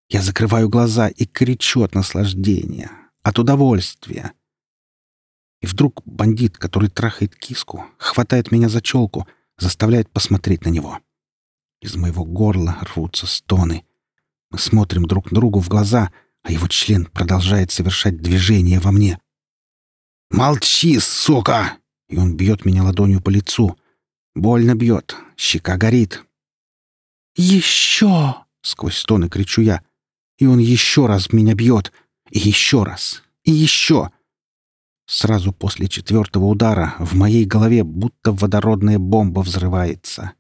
Я закрываю глаза и кричу от наслаждения, от удовольствия. И вдруг бандит, который трахает киску, хватает меня за челку, заставляет посмотреть на него. Из моего горла рвутся стоны — мы смотрим друг другу в глаза, а его член продолжает совершать движение во мне. «Молчи, сука!» И он бьет меня ладонью по лицу. Больно бьет, щека горит. «Еще!» — сквозь стоны кричу я. И он еще раз меня бьет. И еще раз. И еще. Сразу после четвертого удара в моей голове будто водородная бомба взрывается.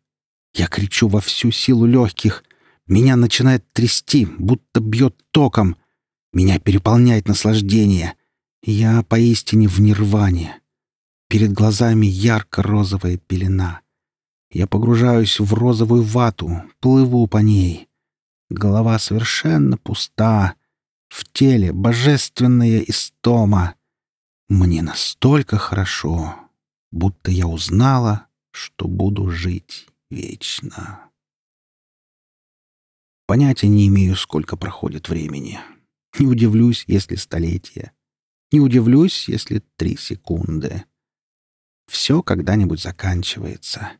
Я кричу во всю силу легких, меня начинает трясти, будто бьет током. Меня переполняет наслаждение. Я поистине в нирване. Перед глазами ярко-розовая пелена. Я погружаюсь в розовую вату, плыву по ней. Голова совершенно пуста. В теле божественная истома. Мне настолько хорошо, будто я узнала, что буду жить вечно. Понятия не имею, сколько проходит времени. Не удивлюсь, если столетие. Не удивлюсь, если три секунды. Все когда-нибудь заканчивается.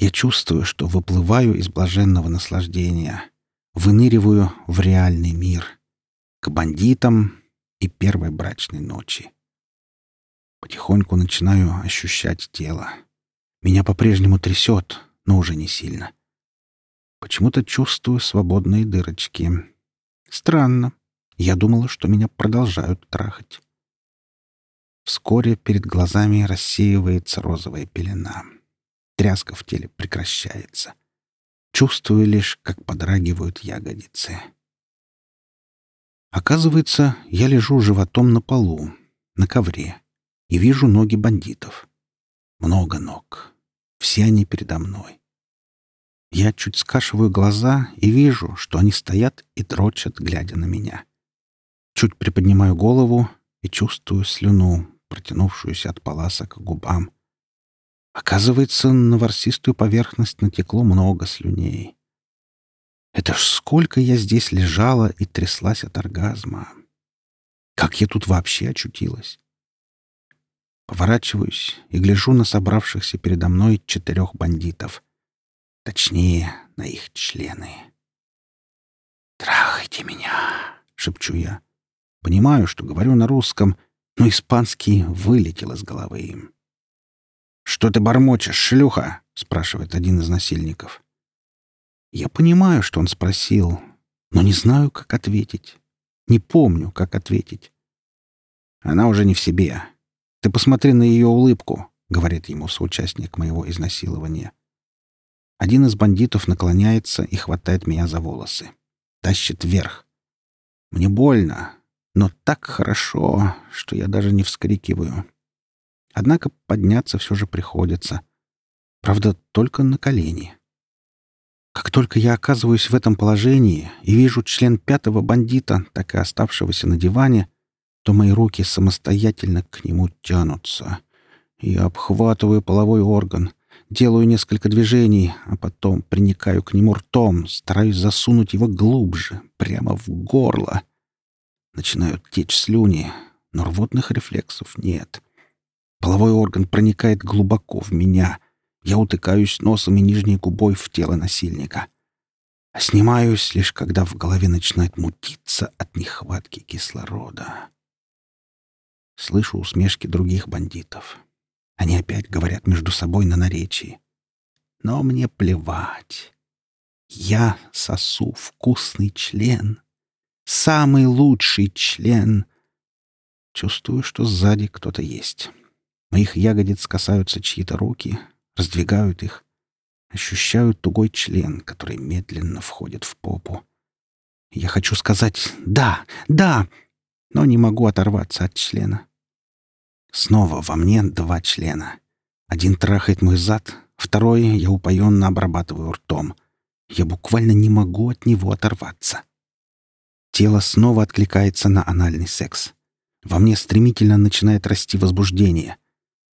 Я чувствую, что выплываю из блаженного наслаждения. Выныриваю в реальный мир. К бандитам и первой брачной ночи. Потихоньку начинаю ощущать тело. Меня по-прежнему трясет, но уже не сильно. — Почему-то чувствую свободные дырочки. Странно. Я думала, что меня продолжают трахать. Вскоре перед глазами рассеивается розовая пелена. Тряска в теле прекращается. Чувствую лишь, как подрагивают ягодицы. Оказывается, я лежу животом на полу, на ковре, и вижу ноги бандитов. Много ног. Все они передо мной. Я чуть скашиваю глаза и вижу, что они стоят и дрочат, глядя на меня. Чуть приподнимаю голову и чувствую слюну, протянувшуюся от полосок к губам. Оказывается, на ворсистую поверхность натекло много слюней. Это ж сколько я здесь лежала и тряслась от оргазма. Как я тут вообще очутилась? Поворачиваюсь и гляжу на собравшихся передо мной четырех бандитов — Точнее, на их члены. «Трахайте меня!» — шепчу я. Понимаю, что говорю на русском, но испанский вылетел из головы им. «Что ты бормочешь, шлюха?» — спрашивает один из насильников. Я понимаю, что он спросил, но не знаю, как ответить. Не помню, как ответить. Она уже не в себе. Ты посмотри на ее улыбку, — говорит ему соучастник моего изнасилования. Один из бандитов наклоняется и хватает меня за волосы. Тащит вверх. Мне больно, но так хорошо, что я даже не вскрикиваю. Однако подняться все же приходится. Правда, только на колени. Как только я оказываюсь в этом положении и вижу член пятого бандита, так и оставшегося на диване, то мои руки самостоятельно к нему тянутся. Я обхватываю половой орган — Делаю несколько движений, а потом приникаю к нему ртом, стараюсь засунуть его глубже, прямо в горло. Начинают течь слюни, но рвотных рефлексов нет. Половой орган проникает глубоко в меня. Я утыкаюсь носом и нижней губой в тело насильника. А снимаюсь лишь когда в голове начинает мутиться от нехватки кислорода. Слышу усмешки других бандитов. Они опять говорят между собой на наречии. Но мне плевать. Я сосу вкусный член. Самый лучший член. Чувствую, что сзади кто-то есть. Моих ягодиц касаются чьи-то руки, раздвигают их. Ощущаю тугой член, который медленно входит в попу. Я хочу сказать «да, да», но не могу оторваться от члена. Снова во мне два члена. Один трахает мой зад, второй я упоенно обрабатываю ртом. Я буквально не могу от него оторваться. Тело снова откликается на анальный секс. Во мне стремительно начинает расти возбуждение.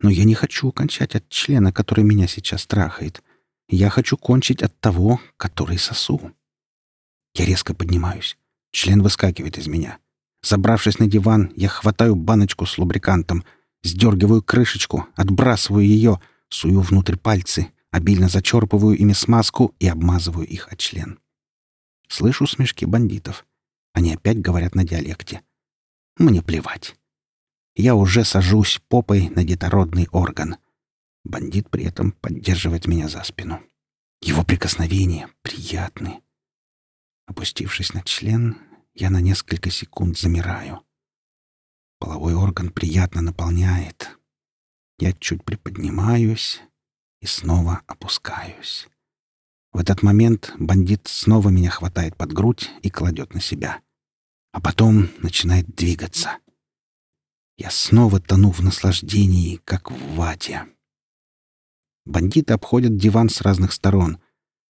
Но я не хочу кончать от члена, который меня сейчас трахает. Я хочу кончить от того, который сосу. Я резко поднимаюсь. Член выскакивает из меня. Забравшись на диван, я хватаю баночку с лубрикантом — Сдергиваю крышечку, отбрасываю ее, сую внутрь пальцы, обильно зачерпываю ими смазку и обмазываю их от член. Слышу смешки бандитов. Они опять говорят на диалекте. Мне плевать. Я уже сажусь попой на детородный орган. Бандит при этом поддерживает меня за спину. Его прикосновения приятны. Опустившись на член, я на несколько секунд замираю — Половой орган приятно наполняет. Я чуть приподнимаюсь и снова опускаюсь. В этот момент бандит снова меня хватает под грудь и кладет на себя. А потом начинает двигаться. Я снова тону в наслаждении, как в вате. Бандиты обходят диван с разных сторон.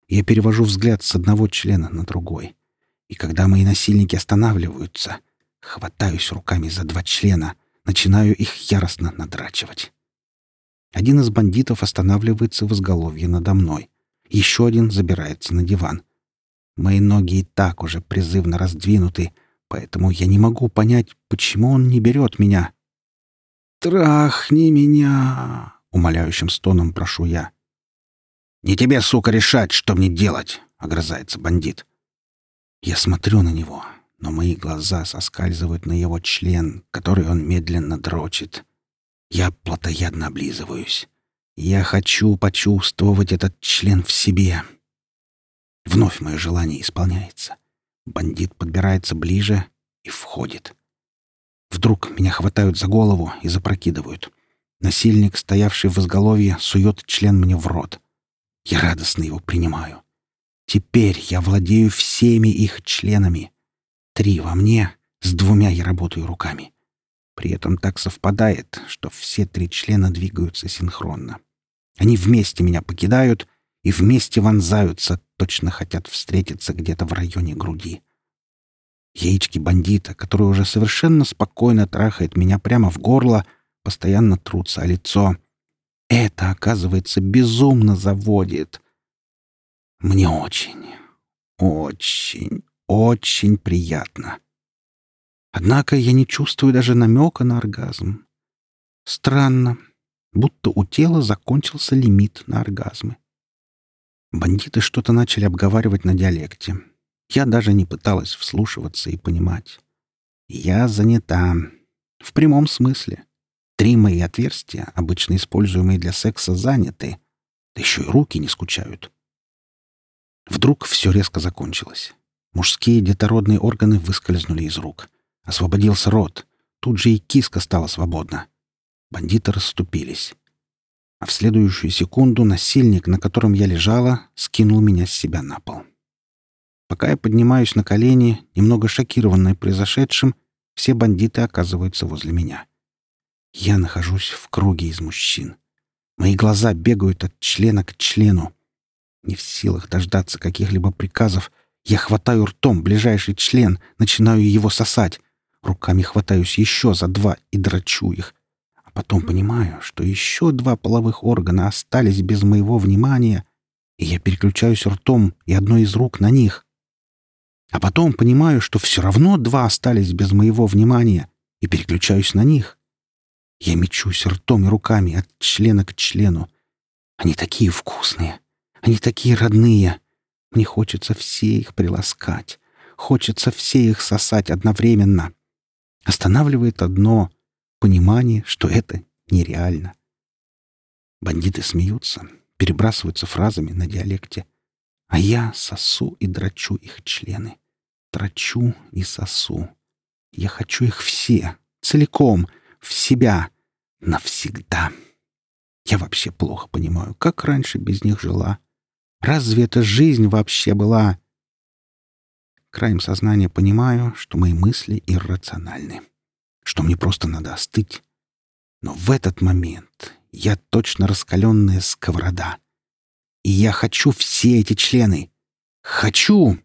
Я перевожу взгляд с одного члена на другой. И когда мои насильники останавливаются, Хватаюсь руками за два члена, начинаю их яростно надрачивать. Один из бандитов останавливается в изголовье надо мной. Еще один забирается на диван. Мои ноги и так уже призывно раздвинуты, поэтому я не могу понять, почему он не берет меня. «Трахни меня!» — умоляющим стоном прошу я. «Не тебе, сука, решать, что мне делать!» — огрызается бандит. Я смотрю на него, но мои глаза соскальзывают на его член, который он медленно дрочит. Я плотоядно облизываюсь. Я хочу почувствовать этот член в себе. Вновь мое желание исполняется. Бандит подбирается ближе и входит. Вдруг меня хватают за голову и запрокидывают. Насильник, стоявший в изголовье, сует член мне в рот. Я радостно его принимаю. Теперь я владею всеми их членами — три во мне, с двумя я работаю руками. При этом так совпадает, что все три члена двигаются синхронно. Они вместе меня покидают и вместе вонзаются, точно хотят встретиться где-то в районе груди. Яички бандита, который уже совершенно спокойно трахает меня прямо в горло, постоянно трутся о лицо. Это, оказывается, безумно заводит. Мне очень, очень, очень приятно. Однако я не чувствую даже намека на оргазм. Странно, будто у тела закончился лимит на оргазмы. Бандиты что-то начали обговаривать на диалекте. Я даже не пыталась вслушиваться и понимать. Я занята. В прямом смысле. Три мои отверстия, обычно используемые для секса, заняты. Да еще и руки не скучают. Вдруг все резко закончилось. Мужские детородные органы выскользнули из рук. Освободился рот. Тут же и киска стала свободна. Бандиты расступились. А в следующую секунду насильник, на котором я лежала, скинул меня с себя на пол. Пока я поднимаюсь на колени, немного шокированная произошедшим, все бандиты оказываются возле меня. Я нахожусь в круге из мужчин. Мои глаза бегают от члена к члену. Не в силах дождаться каких-либо приказов, я хватаю ртом ближайший член, начинаю его сосать. Руками хватаюсь еще за два и драчу их. А потом понимаю, что еще два половых органа остались без моего внимания, и я переключаюсь ртом и одной из рук на них. А потом понимаю, что все равно два остались без моего внимания, и переключаюсь на них. Я мечусь ртом и руками от члена к члену. Они такие вкусные, они такие родные — мне хочется все их приласкать. Хочется все их сосать одновременно. Останавливает одно — понимание, что это нереально. Бандиты смеются, перебрасываются фразами на диалекте. А я сосу и драчу их члены. драчу и сосу. Я хочу их все, целиком, в себя, навсегда. Я вообще плохо понимаю, как раньше без них жила — Разве это жизнь вообще была? Краем сознания понимаю, что мои мысли иррациональны, что мне просто надо остыть. Но в этот момент я точно раскаленная сковорода. И я хочу все эти члены. Хочу!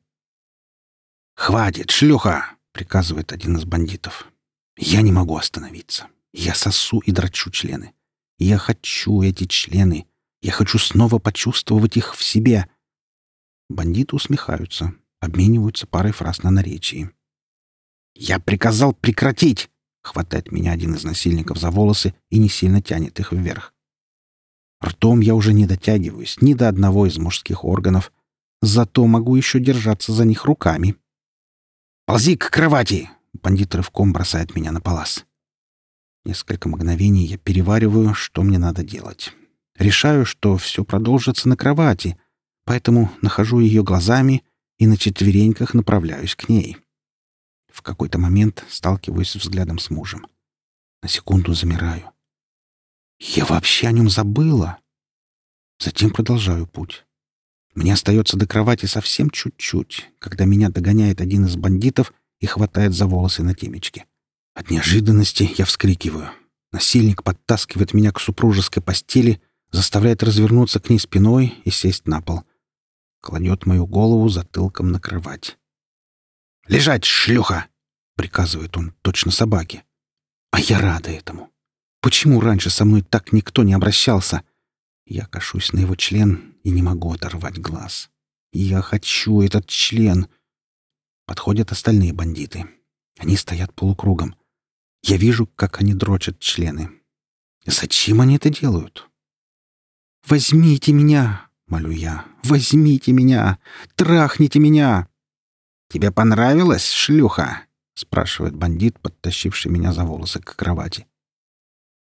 «Хватит, шлюха!» — приказывает один из бандитов. «Я не могу остановиться. Я сосу и дрочу члены. Я хочу эти члены. Я хочу снова почувствовать их в себе. Бандиты усмехаются, обмениваются парой фраз на наречии. «Я приказал прекратить!» — хватает меня один из насильников за волосы и не сильно тянет их вверх. Ртом я уже не дотягиваюсь ни до одного из мужских органов, зато могу еще держаться за них руками. «Ползи к кровати!» — бандит рывком бросает меня на палас. Несколько мгновений я перевариваю, что мне надо делать. Решаю, что все продолжится на кровати, поэтому нахожу ее глазами и на четвереньках направляюсь к ней. В какой-то момент сталкиваюсь взглядом с мужем. На секунду замираю. Я вообще о нем забыла. Затем продолжаю путь. Мне остается до кровати совсем чуть-чуть, когда меня догоняет один из бандитов и хватает за волосы на темечке. От неожиданности я вскрикиваю. Насильник подтаскивает меня к супружеской постели — заставляет развернуться к ней спиной и сесть на пол. Кладет мою голову затылком на кровать. «Лежать, шлюха!» — приказывает он точно собаке. А я рада этому. Почему раньше со мной так никто не обращался? Я кашусь на его член и не могу оторвать глаз. Я хочу этот член. Подходят остальные бандиты. Они стоят полукругом. Я вижу, как они дрочат члены. Зачем они это делают? «Возьмите меня!» — молю я. «Возьмите меня! Трахните меня!» «Тебе понравилось, шлюха?» — спрашивает бандит, подтащивший меня за волосы к кровати.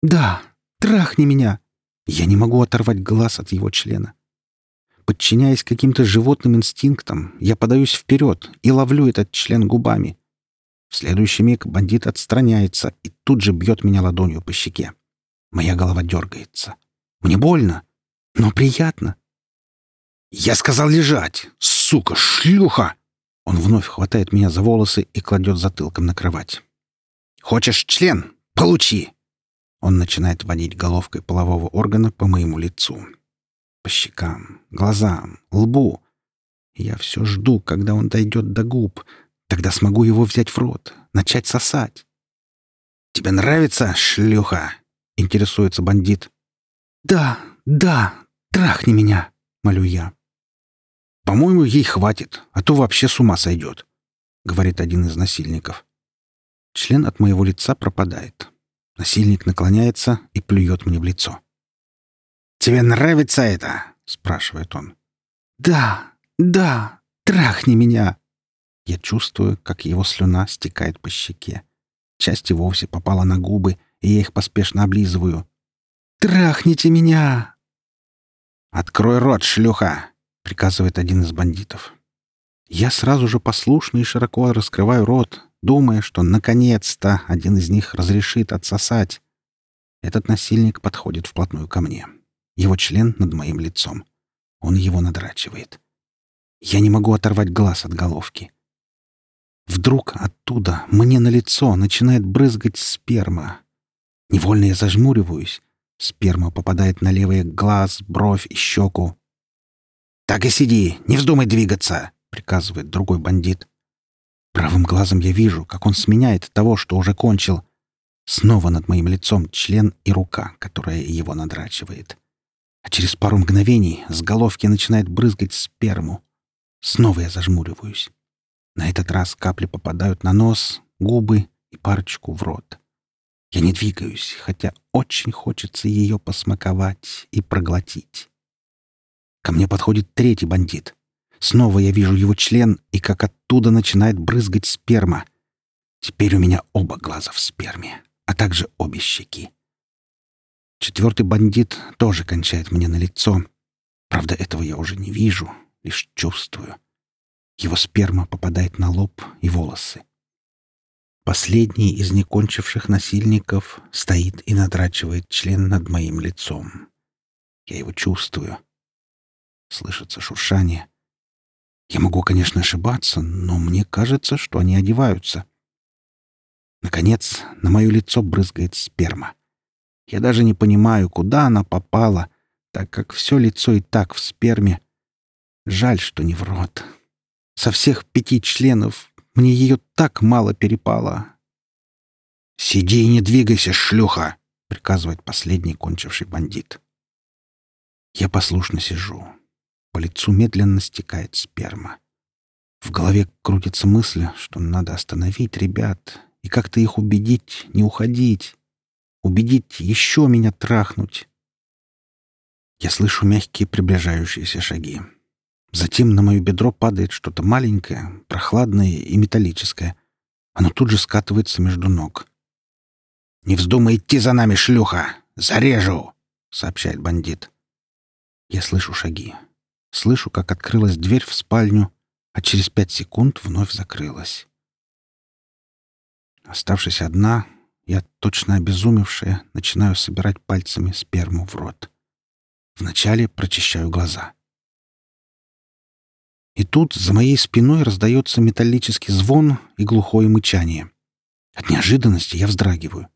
«Да, трахни меня!» Я не могу оторвать глаз от его члена. Подчиняясь каким-то животным инстинктам, я подаюсь вперед и ловлю этот член губами. В следующий миг бандит отстраняется и тут же бьет меня ладонью по щеке. Моя голова дергается. Мне больно, но приятно. «Я сказал лежать! Сука, шлюха!» Он вновь хватает меня за волосы и кладет затылком на кровать. «Хочешь член? Получи!» Он начинает водить головкой полового органа по моему лицу. По щекам, глазам, лбу. Я все жду, когда он дойдет до губ. Тогда смогу его взять в рот, начать сосать. «Тебе нравится, шлюха?» — интересуется бандит. «Да, да, «Трахни меня!» — молю я. «По-моему, ей хватит, а то вообще с ума сойдет», — говорит один из насильников. Член от моего лица пропадает. Насильник наклоняется и плюет мне в лицо. «Тебе нравится это?» — спрашивает он. «Да, да, трахни меня!» Я чувствую, как его слюна стекает по щеке. Часть и вовсе попала на губы, и я их поспешно облизываю. «Трахните меня!» «Открой рот, шлюха!» — приказывает один из бандитов. Я сразу же послушно и широко раскрываю рот, думая, что наконец-то один из них разрешит отсосать. Этот насильник подходит вплотную ко мне. Его член над моим лицом. Он его надрачивает. Я не могу оторвать глаз от головки. Вдруг оттуда мне на лицо начинает брызгать сперма. Невольно я зажмуриваюсь, Сперма попадает на левый глаз, бровь и щеку. «Так и сиди, не вздумай двигаться!» — приказывает другой бандит. Правым глазом я вижу, как он сменяет того, что уже кончил. Снова над моим лицом член и рука, которая его надрачивает. А через пару мгновений с головки начинает брызгать сперму. Снова я зажмуриваюсь. На этот раз капли попадают на нос, губы и парочку в рот. Я не двигаюсь, хотя очень хочется ее посмаковать и проглотить. Ко мне подходит третий бандит. Снова я вижу его член, и как оттуда начинает брызгать сперма. Теперь у меня оба глаза в сперме, а также обе щеки. Четвертый бандит тоже кончает мне на лицо. Правда, этого я уже не вижу, лишь чувствую. Его сперма попадает на лоб и волосы. Последний из некончивших насильников стоит и надрачивает член над моим лицом. Я его чувствую. Слышится шуршание. Я могу, конечно, ошибаться, но мне кажется, что они одеваются. Наконец, на мое лицо брызгает сперма. Я даже не понимаю, куда она попала, так как все лицо и так в сперме. Жаль, что не в рот. Со всех пяти членов мне ее так мало перепало. «Сиди и не двигайся, шлюха!» — приказывает последний кончивший бандит. Я послушно сижу. По лицу медленно стекает сперма. В голове крутится мысль, что надо остановить ребят и как-то их убедить не уходить, убедить еще меня трахнуть. Я слышу мягкие приближающиеся шаги. Затем на мое бедро падает что-то маленькое, прохладное и металлическое. Оно тут же скатывается между ног. «Не вздумай идти за нами, шлюха! Зарежу!» — сообщает бандит. Я слышу шаги. Слышу, как открылась дверь в спальню, а через пять секунд вновь закрылась. Оставшись одна, я, точно обезумевшая, начинаю собирать пальцами сперму в рот. Вначале прочищаю глаза. И тут за моей спиной раздается металлический звон и глухое мычание. От неожиданности я вздрагиваю.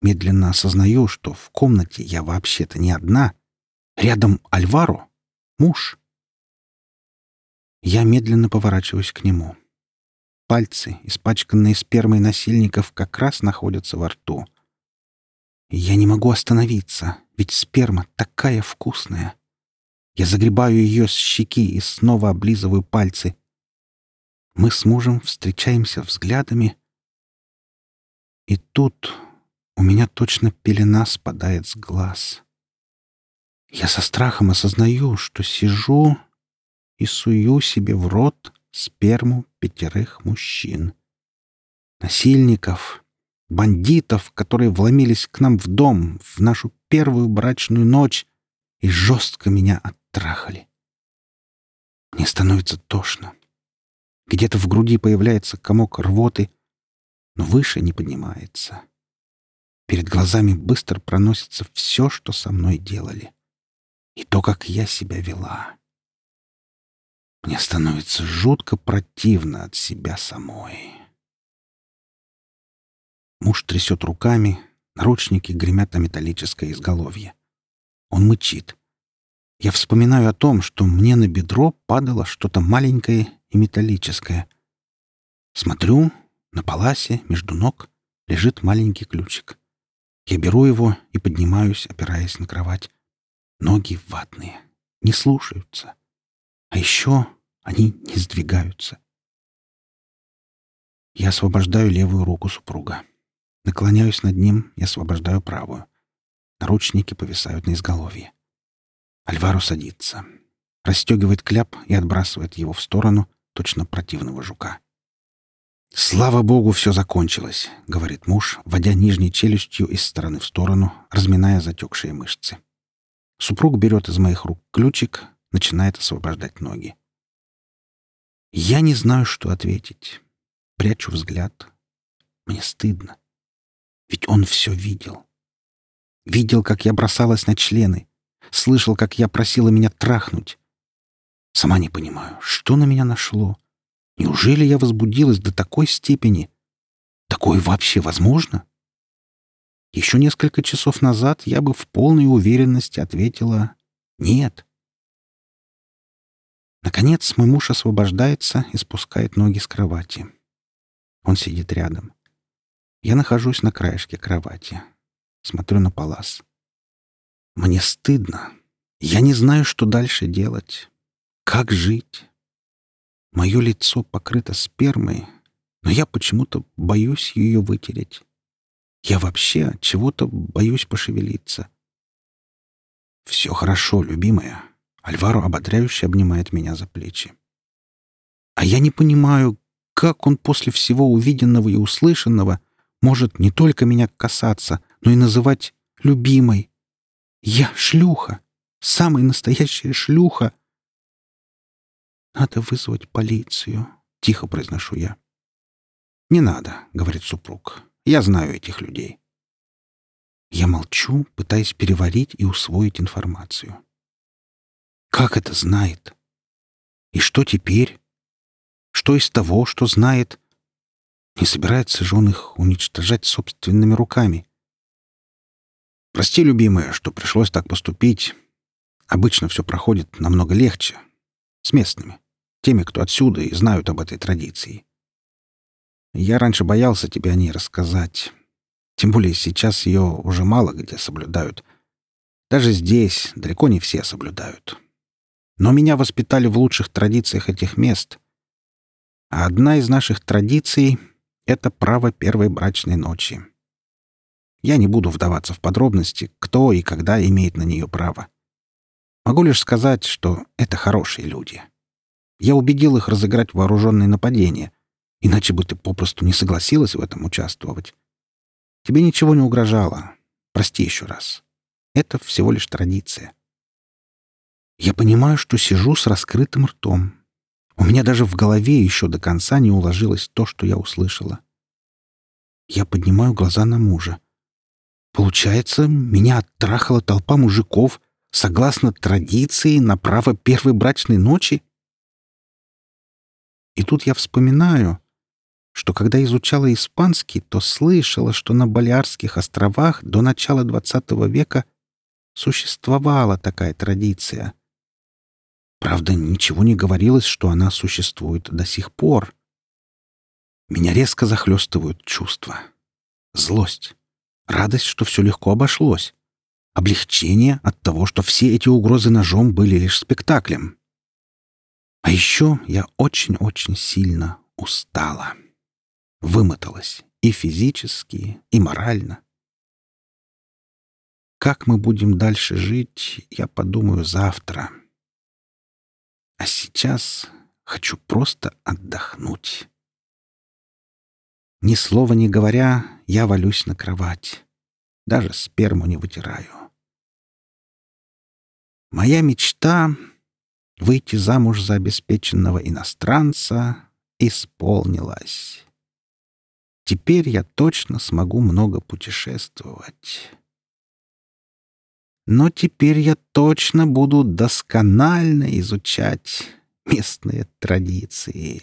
Медленно осознаю, что в комнате я вообще-то не одна. Рядом Альваро, муж. Я медленно поворачиваюсь к нему. Пальцы, испачканные спермой насильников, как раз находятся во рту. Я не могу остановиться, ведь сперма такая вкусная. Я загребаю ее с щеки и снова облизываю пальцы. Мы с мужем встречаемся взглядами. И тут у меня точно пелена спадает с глаз. Я со страхом осознаю, что сижу и сую себе в рот сперму пятерых мужчин. Насильников, бандитов, которые вломились к нам в дом в нашу первую брачную ночь и жестко меня трахали. Мне становится тошно. Где-то в груди появляется комок рвоты, но выше не поднимается. Перед глазами быстро проносится все, что со мной делали. И то, как я себя вела. Мне становится жутко противно от себя самой. Муж трясет руками, наручники гремят на металлическое изголовье. Он мычит. Я вспоминаю о том, что мне на бедро падало что-то маленькое и металлическое. Смотрю, на паласе между ног лежит маленький ключик. Я беру его и поднимаюсь, опираясь на кровать. Ноги ватные, не слушаются. А еще они не сдвигаются. Я освобождаю левую руку супруга. Наклоняюсь над ним и освобождаю правую. Наручники повисают на изголовье. Альваро садится. расстегивает кляп и отбрасывает его в сторону, точно противного жука. «Слава богу, все закончилось», — говорит муж, водя нижней челюстью из стороны в сторону, разминая затекшие мышцы. Супруг берет из моих рук ключик, начинает освобождать ноги. Я не знаю, что ответить. Прячу взгляд. Мне стыдно. Ведь он все видел. Видел, как я бросалась на члены, слышал, как я просила меня трахнуть. Сама не понимаю, что на меня нашло. Неужели я возбудилась до такой степени? Такое вообще возможно? Еще несколько часов назад я бы в полной уверенности ответила «нет». Наконец мой муж освобождается и спускает ноги с кровати. Он сидит рядом. Я нахожусь на краешке кровати. Смотрю на палас. Мне стыдно. Я не знаю, что дальше делать. Как жить? Мое лицо покрыто спермой, но я почему-то боюсь ее вытереть. Я вообще чего-то боюсь пошевелиться. «Все хорошо, любимая». Альваро ободряюще обнимает меня за плечи. «А я не понимаю, как он после всего увиденного и услышанного может не только меня касаться, но и называть любимой. Я шлюха! Самая настоящая шлюха!» «Надо вызвать полицию», — тихо произношу я. «Не надо», — говорит супруг. «Я знаю этих людей». Я молчу, пытаясь переварить и усвоить информацию. «Как это знает? И что теперь? Что из того, что знает? Не собирается же он их уничтожать собственными руками?» Прости, любимая, что пришлось так поступить. Обычно все проходит намного легче. С местными. Теми, кто отсюда и знают об этой традиции. Я раньше боялся тебе о ней рассказать. Тем более сейчас ее уже мало где соблюдают. Даже здесь далеко не все соблюдают. Но меня воспитали в лучших традициях этих мест. А одна из наших традиций — это право первой брачной ночи. Я не буду вдаваться в подробности, кто и когда имеет на нее право. Могу лишь сказать, что это хорошие люди. Я убедил их разыграть вооруженные нападения, иначе бы ты попросту не согласилась в этом участвовать. Тебе ничего не угрожало. Прости еще раз. Это всего лишь традиция. Я понимаю, что сижу с раскрытым ртом. У меня даже в голове еще до конца не уложилось то, что я услышала. Я поднимаю глаза на мужа. Получается, меня оттрахала толпа мужиков, согласно традиции, на право первой брачной ночи? И тут я вспоминаю, что когда изучала испанский, то слышала, что на Балиарских островах до начала XX века существовала такая традиция. Правда, ничего не говорилось, что она существует до сих пор. Меня резко захлестывают чувства. Злость, Радость, что все легко обошлось. Облегчение от того, что все эти угрозы ножом были лишь спектаклем. А еще я очень-очень сильно устала. Вымоталась и физически, и морально. Как мы будем дальше жить, я подумаю завтра. А сейчас хочу просто отдохнуть. Ни слова не говоря, я валюсь на кровать. Даже сперму не вытираю. Моя мечта — выйти замуж за обеспеченного иностранца — исполнилась. Теперь я точно смогу много путешествовать. Но теперь я точно буду досконально изучать местные традиции.